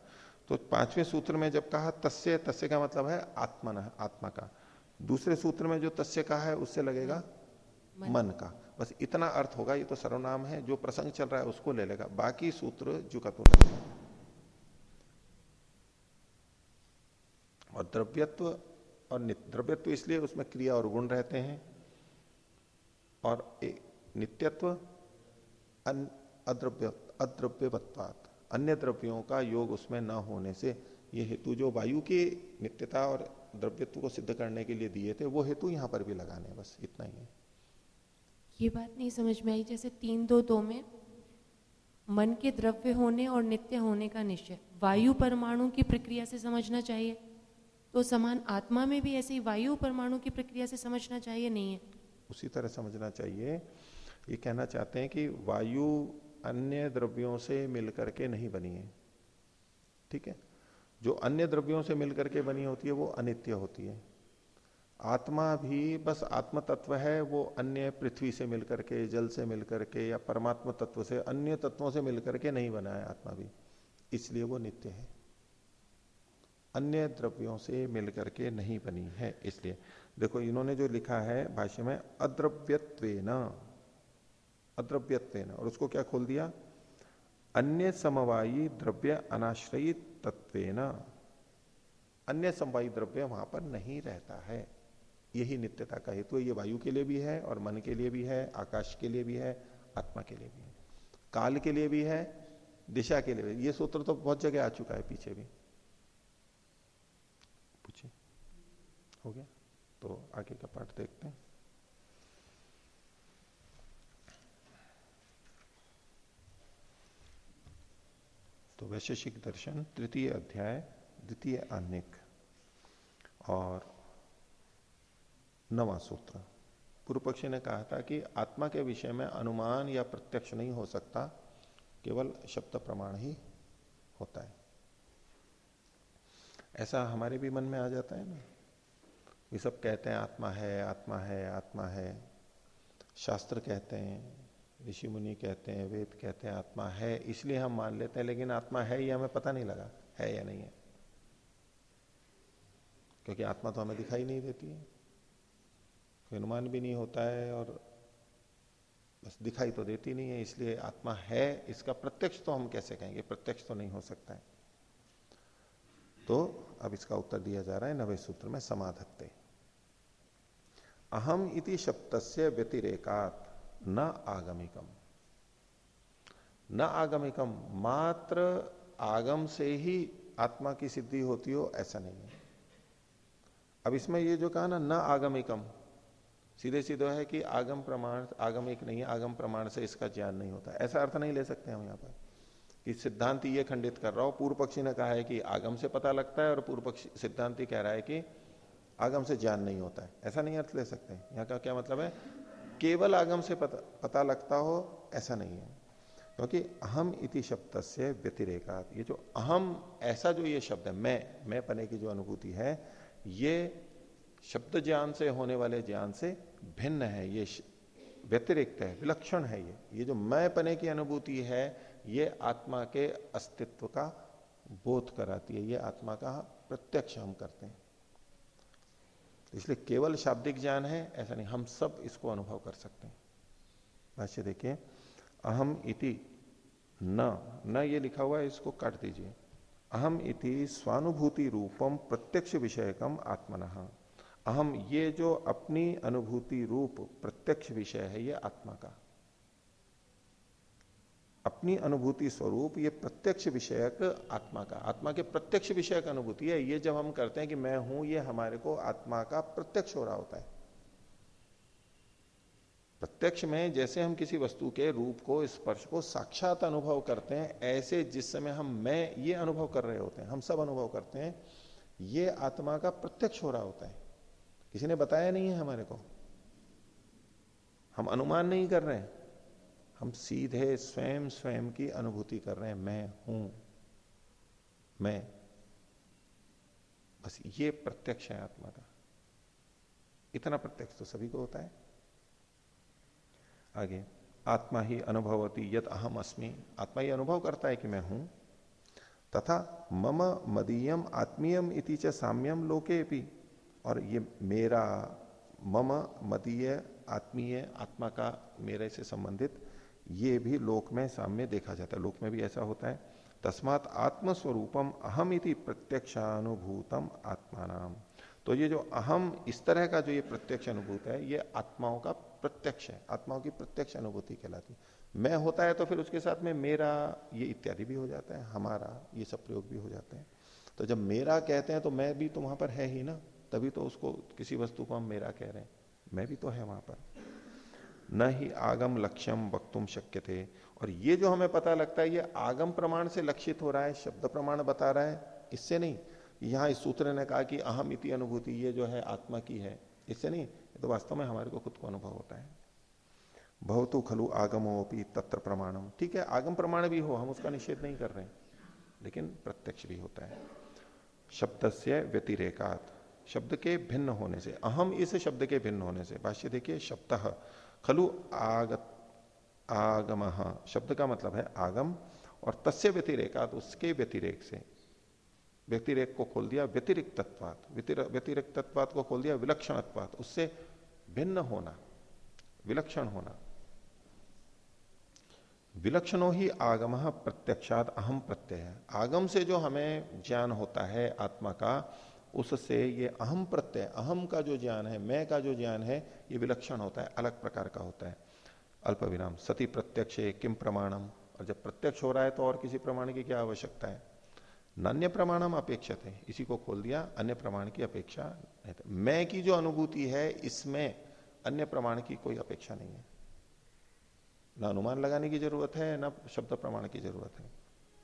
तो पाँचवें सूत्र में जब कहा तस्य तस्य का मतलब है आत्मन आत्मा का। दूसरे सूत्र में जो तस्य कहा है उससे लगेगा मन, मन का। बस इतना अर्थ होगा ये तो सर्वनाम है जो प्रसंग चल रहा है उसको ले लेगा। बाकी सूत्र जुकतो लगेगा और द्रव्यत्व और द्रव्यत्व इसलिए उसमें क्रिया और गुण रहते हैं। और नित्यत्व अद्रव्य अद्रव्यवत्वात। अन्य द्रव्यों का योग उसमें न होने से ये हेतु जो वायु की नित्यता और द्रव्यत्व को सिद्ध करने के लिए दिए थे वो हेतु यहाँ पर भी लगाने बस इतना ही है। ये बात नहीं समझ में आई जैसे तीन दो दो में मन के द्रव्य होने और नित्य होने का निश्चय। वायु परमाणु की प्रक्रिया से समझना चाहिए। तो समान आत्मा में भी ऐसे ही वायु परमाणु की प्रक्रिया से समझना चाहिए नहीं है? उसी तरह समझना चाहिए। ये कहना चाहते हैं कि वायु अन्य द्रव्यों से मिलकर के नहीं बनी है। ठीक है? जो अन्य द्रव्यों से मिलकर के बनी होती है, वो अनित्य होती है। आत्मा भी बस आत्म तत्व है, वो अन्य पृथ्वी से मिलकर के, जल से मिलकर के या परमात्मा तत्व से, अन्य तत्वों से मिलकर के नहीं बना है आत्मा भी। इसलिए वो नित्य है। अन्य द्रव्यों से मिलकर के नहीं बनी है, इसलिए। देखो, इन्होंने जो लिखा है भाष्य में अद्रव्यत्व अद्रव्यत्व और उसको क्या खोल दिया? अन्य समवायी द्रव्य अनाश्रयी तत्व अन्य समवायी द्रव्य वहाँ पर नहीं रहता है। यही नित्यता का हेतु है। ये वायु के लिए भी है और मन के लिए भी है, आकाश के लिए भी है, आत्मा के लिए भी है। काल के लिए भी है, दिशा के लिए भी ये सूत्र तो बहुत जगह आ चुका है पीछे भी। पूछिए। हो गया? तो आगे का पाठ देखते हैं। तो वैशेषिक दर्शन, तृतीय अध्याय, द्वितीय आनिक और नवा सूत्र। पूर्व पक्षी ने कहा था कि आत्मा के विषय में अनुमान या प्रत्यक्ष नहीं हो सकता, केवल शब्द प्रमाण ही होता है। ऐसा हमारे भी मन में आ जाता है ना, ये सब कहते हैं, आत्मा है आत्मा है आत्मा है। शास्त्र कहते हैं ऋषि मुनि कहते हैं, वेद कहते हैं, आत्मा है, इसलिए हम मान लेते हैं, लेकिन आत्मा है ये हमें पता नहीं लगा, है या नहीं है। क्योंकि आत्मा तो हमें दिखाई नहीं देती है। अनुमान भी नहीं होता है और बस दिखाई तो देती नहीं है, इसलिए आत्मा है, इसका प्रत्यक्ष तो हम कैसे कहेंगे? प्रत्यक्ष तो नहीं हो सकता है। तो अब इसका उत्तर दिया जा रहा है, नवे सूत्र में समाधत्ते। अहम इति शब्द से व्यतिरेकात। न आगमिकम। न आगमिकम मात्र आगम से ही आत्मा की सिद्धि होती हो, ऐसा नहीं है। अब इसमें ये जो कहा ना, न आगमिकम, सीधे सीधे है कि आगम प्रमाण, आगम एक नहीं है, आगम प्रमाण से इसका ज्ञान नहीं होता। ऐसा अर्थ नहीं ले सकते हम यहाँ पर कि सिद्धांत ये खंडित कर रहा हो। पूर्व पक्षी ने कहा है कि आगम से पता लगता है और पूर्व पक्षी, सिद्धांति कह रहा है कि आगम से ज्ञान नहीं होता है। ऐसा नहीं अर्थ ले सकते। यहाँ का क्या मतलब है? केवल आगम से पता, पता लगता हो ऐसा नहीं है। क्योंकि अहम इति शब्द से व्यतिरेका ये जो अहम ऐसा जो ये शब्द है मैं मैं पने की जो अनुभूति है ये शब्द ज्ञान से होने वाले ज्ञान से भिन्न है ये व्यतिरिक्त है विलक्षण है ये। ये जो मैं पने की अनुभूति है ये आत्मा के अस्तित्व का बोध कराती है ये आत्मा का प्रत्यक्ष हम करते हैं। इसलिए केवल शाब्दिक ज्ञान है, ऐसा नहीं, हम सब इसको अनुभव कर सकते हैं। भाष्य देखिए, अहम इति न न ये लिखा हुआ है, इसको काट दीजिए। अहम इति स्वानुभूति रूपम प्रत्यक्ष विषयकम आत्मन। अहम, ये जो अपनी अनुभूति रूप प्रत्यक्ष विषय है, ये आत्मा का। अपनी अनुभूति स्वरूप ये प्रत्यक्ष विषयक आत्मा का, आत्मा के प्रत्यक्ष विषयक अनुभूति है। ये जब हम करते हैं कि मैं हूँ, ये हमारे को आत्मा का प्रत्यक्ष हो रहा होता है। प्रत्यक्ष में जैसे हम किसी वस्तु के रूप को, स्पर्श को साक्षात अनुभव करते हैं, ऐसे जिस समय हम, मैं ये अनुभव कर रहे होते हैं, हम सब अनुभव करते हैं, ये आत्मा का प्रत्यक्ष हो रहा होता है। किसी ने बताया नहीं है हमारे को? हम अनुमान नहीं कर रहे हैं। हम सीधे स्वयं स्वयं की अनुभूति कर रहे हैं, मैं हूँ, मैं। बस ये प्रत्यक्ष है आत्मा का। इतना प्रत्यक्ष तो सभी को होता है। आगे, आत्मा ही अनुभवती यद अहम अस्मि। आत्मा ही अनुभव करता है कि मैं हूँ, तथा मम मदीयम आत्मीयम इति च साम्यम लोके भी और ये मेरा मम मदीय आत्मीय आत्मा का मेरे से संबंधित ये भी लोक में सामने देखा जाता है। लोक में भी ऐसा होता है, तस्मात आत्मस्वरूपम अहम इति प्रत्यक्षानुभूतम आत्मा तो ये जो अहम, इस तरह का जो ये प्रत्यक्ष अनुभूत है, ये आत्माओं का प्रत्यक्ष है। आत्माओं की प्रत्यक्ष अनुभूति कहलाती मैं होता है तो फिर उसके साथ में मेरा, ये इत्यादि भी हो जाता है। हमारा, ये सब प्रयोग भी हो जाते हैं। तो जब मेरा कहते हैं तो मैं भी तो वहाँ पर है ही ना, तभी तो उसको किसी वस्तु को हम मेरा कह रहे हैं। मैं भी तो है वहाँ पर। न ही आगम लक्ष्यम वक्तुम शक्य थे और ये जो हमें पता लगता है, ये आगम प्रमाण से लक्षित हो रहा है, शब्द प्रमाण बता रहा है, इससे नहीं। यहाँ इस सूत्र ने कहा कि अहम इति अनुभूति, ये जो है आत्मा की है, इससे नहीं तो वास्तव में हमारे को खुद को अनुभव होता है। बहुतु खलु आगमोपी तत्र प्रमाणम ठीक है, आगम प्रमाण भी हो, हम उसका निषेध नहीं कर रहे लेकिन प्रत्यक्ष भी होता है। शब्द से व्यतिरेकात, शब्द के भिन्न होने से, अहम इस शब्द के भिन्न होने से, भाष्य देखिए, शब्द खलु आगत आगम। शब्द का मतलब है आगम, और तस्य व्यतिरेकात उसके व्यतिरेक से। व्यतिरेक को खोल दिया व्यतिरिक्त तत्वात व्यतिरिक्त तत्वात को खोल दिया विलक्षणत्वात। उससे भिन्न होना, विलक्षण होना। विलक्षणो ही आगम प्रत्यक्षात अहम प्रत्यय। आगम से जो हमें ज्ञान होता है आत्मा का उससे ये अहम प्रत्यय, अहम का जो ज्ञान है, मैं का जो ज्ञान है, ये विलक्षण होता है, अलग प्रकार का होता है। अल्प विराम सती प्रत्यक्ष किम प्रमाणम? और जब प्रत्यक्ष हो रहा है तो और किसी प्रमाण की क्या आवश्यकता है? नान्य प्रमाणम अपेक्षित है, इसी को खोल दिया, अन्य प्रमाण की अपेक्षा नहीं मैं की जो अनुभूति है, इसमें अन्य प्रमाण की कोई अपेक्षा नहीं है। ना अनुमान लगाने की ज़रूरत है, ना शब्द प्रमाण की ज़रूरत है।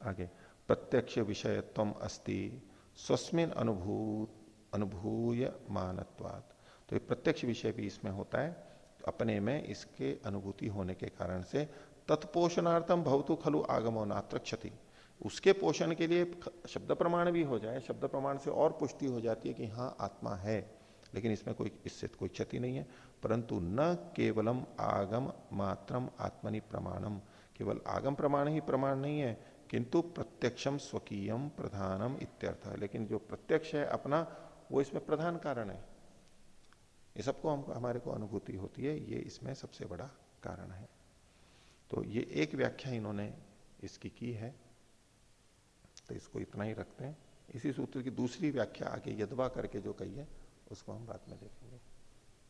आगे, प्रत्यक्ष विषयत्व अस्ति। स्वस्मिन अनुभूत, अनुभूय मानत्वात। तो ये प्रत्यक्ष विषय भी इसमें होता है, अपने में इसके अनुभूति होने के कारण से तत्पोषणार्थम भवतु खलु आगमो नात्र क्षति उसके पोषण के लिए शब्द प्रमाण भी हो जाए, शब्द प्रमाण से और पुष्टि हो जाती है कि हाँ आत्मा है। लेकिन इसमें कोई, इससे कोई क्षति नहीं है। परंतु न केवलम आगम मात्रम आत्मनि प्रमाणम। केवल आगम प्रमाण ही प्रमाण नहीं है किंतु प्रत्यक्षम स्वकीयम प्रधानम इत्यर्थ। है लेकिन जो प्रत्यक्ष है अपना, वो इसमें प्रधान कारण है। ये सबको हमको हमारे को अनुभूति होती है, ये इसमें सबसे बड़ा कारण है। तो ये एक व्याख्या इन्होंने इसकी की है। तो इसको इतना ही रखते हैं। इसी सूत्र की दूसरी व्याख्या आगे यदवा करके जो कही है, उसको हम बाद में देखेंगे।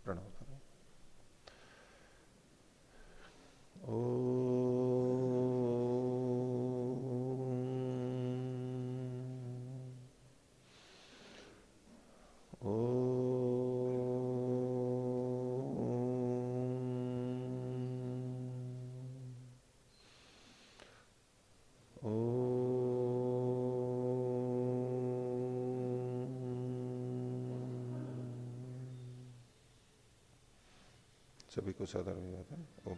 प्रणव ओ भी सदर है ओम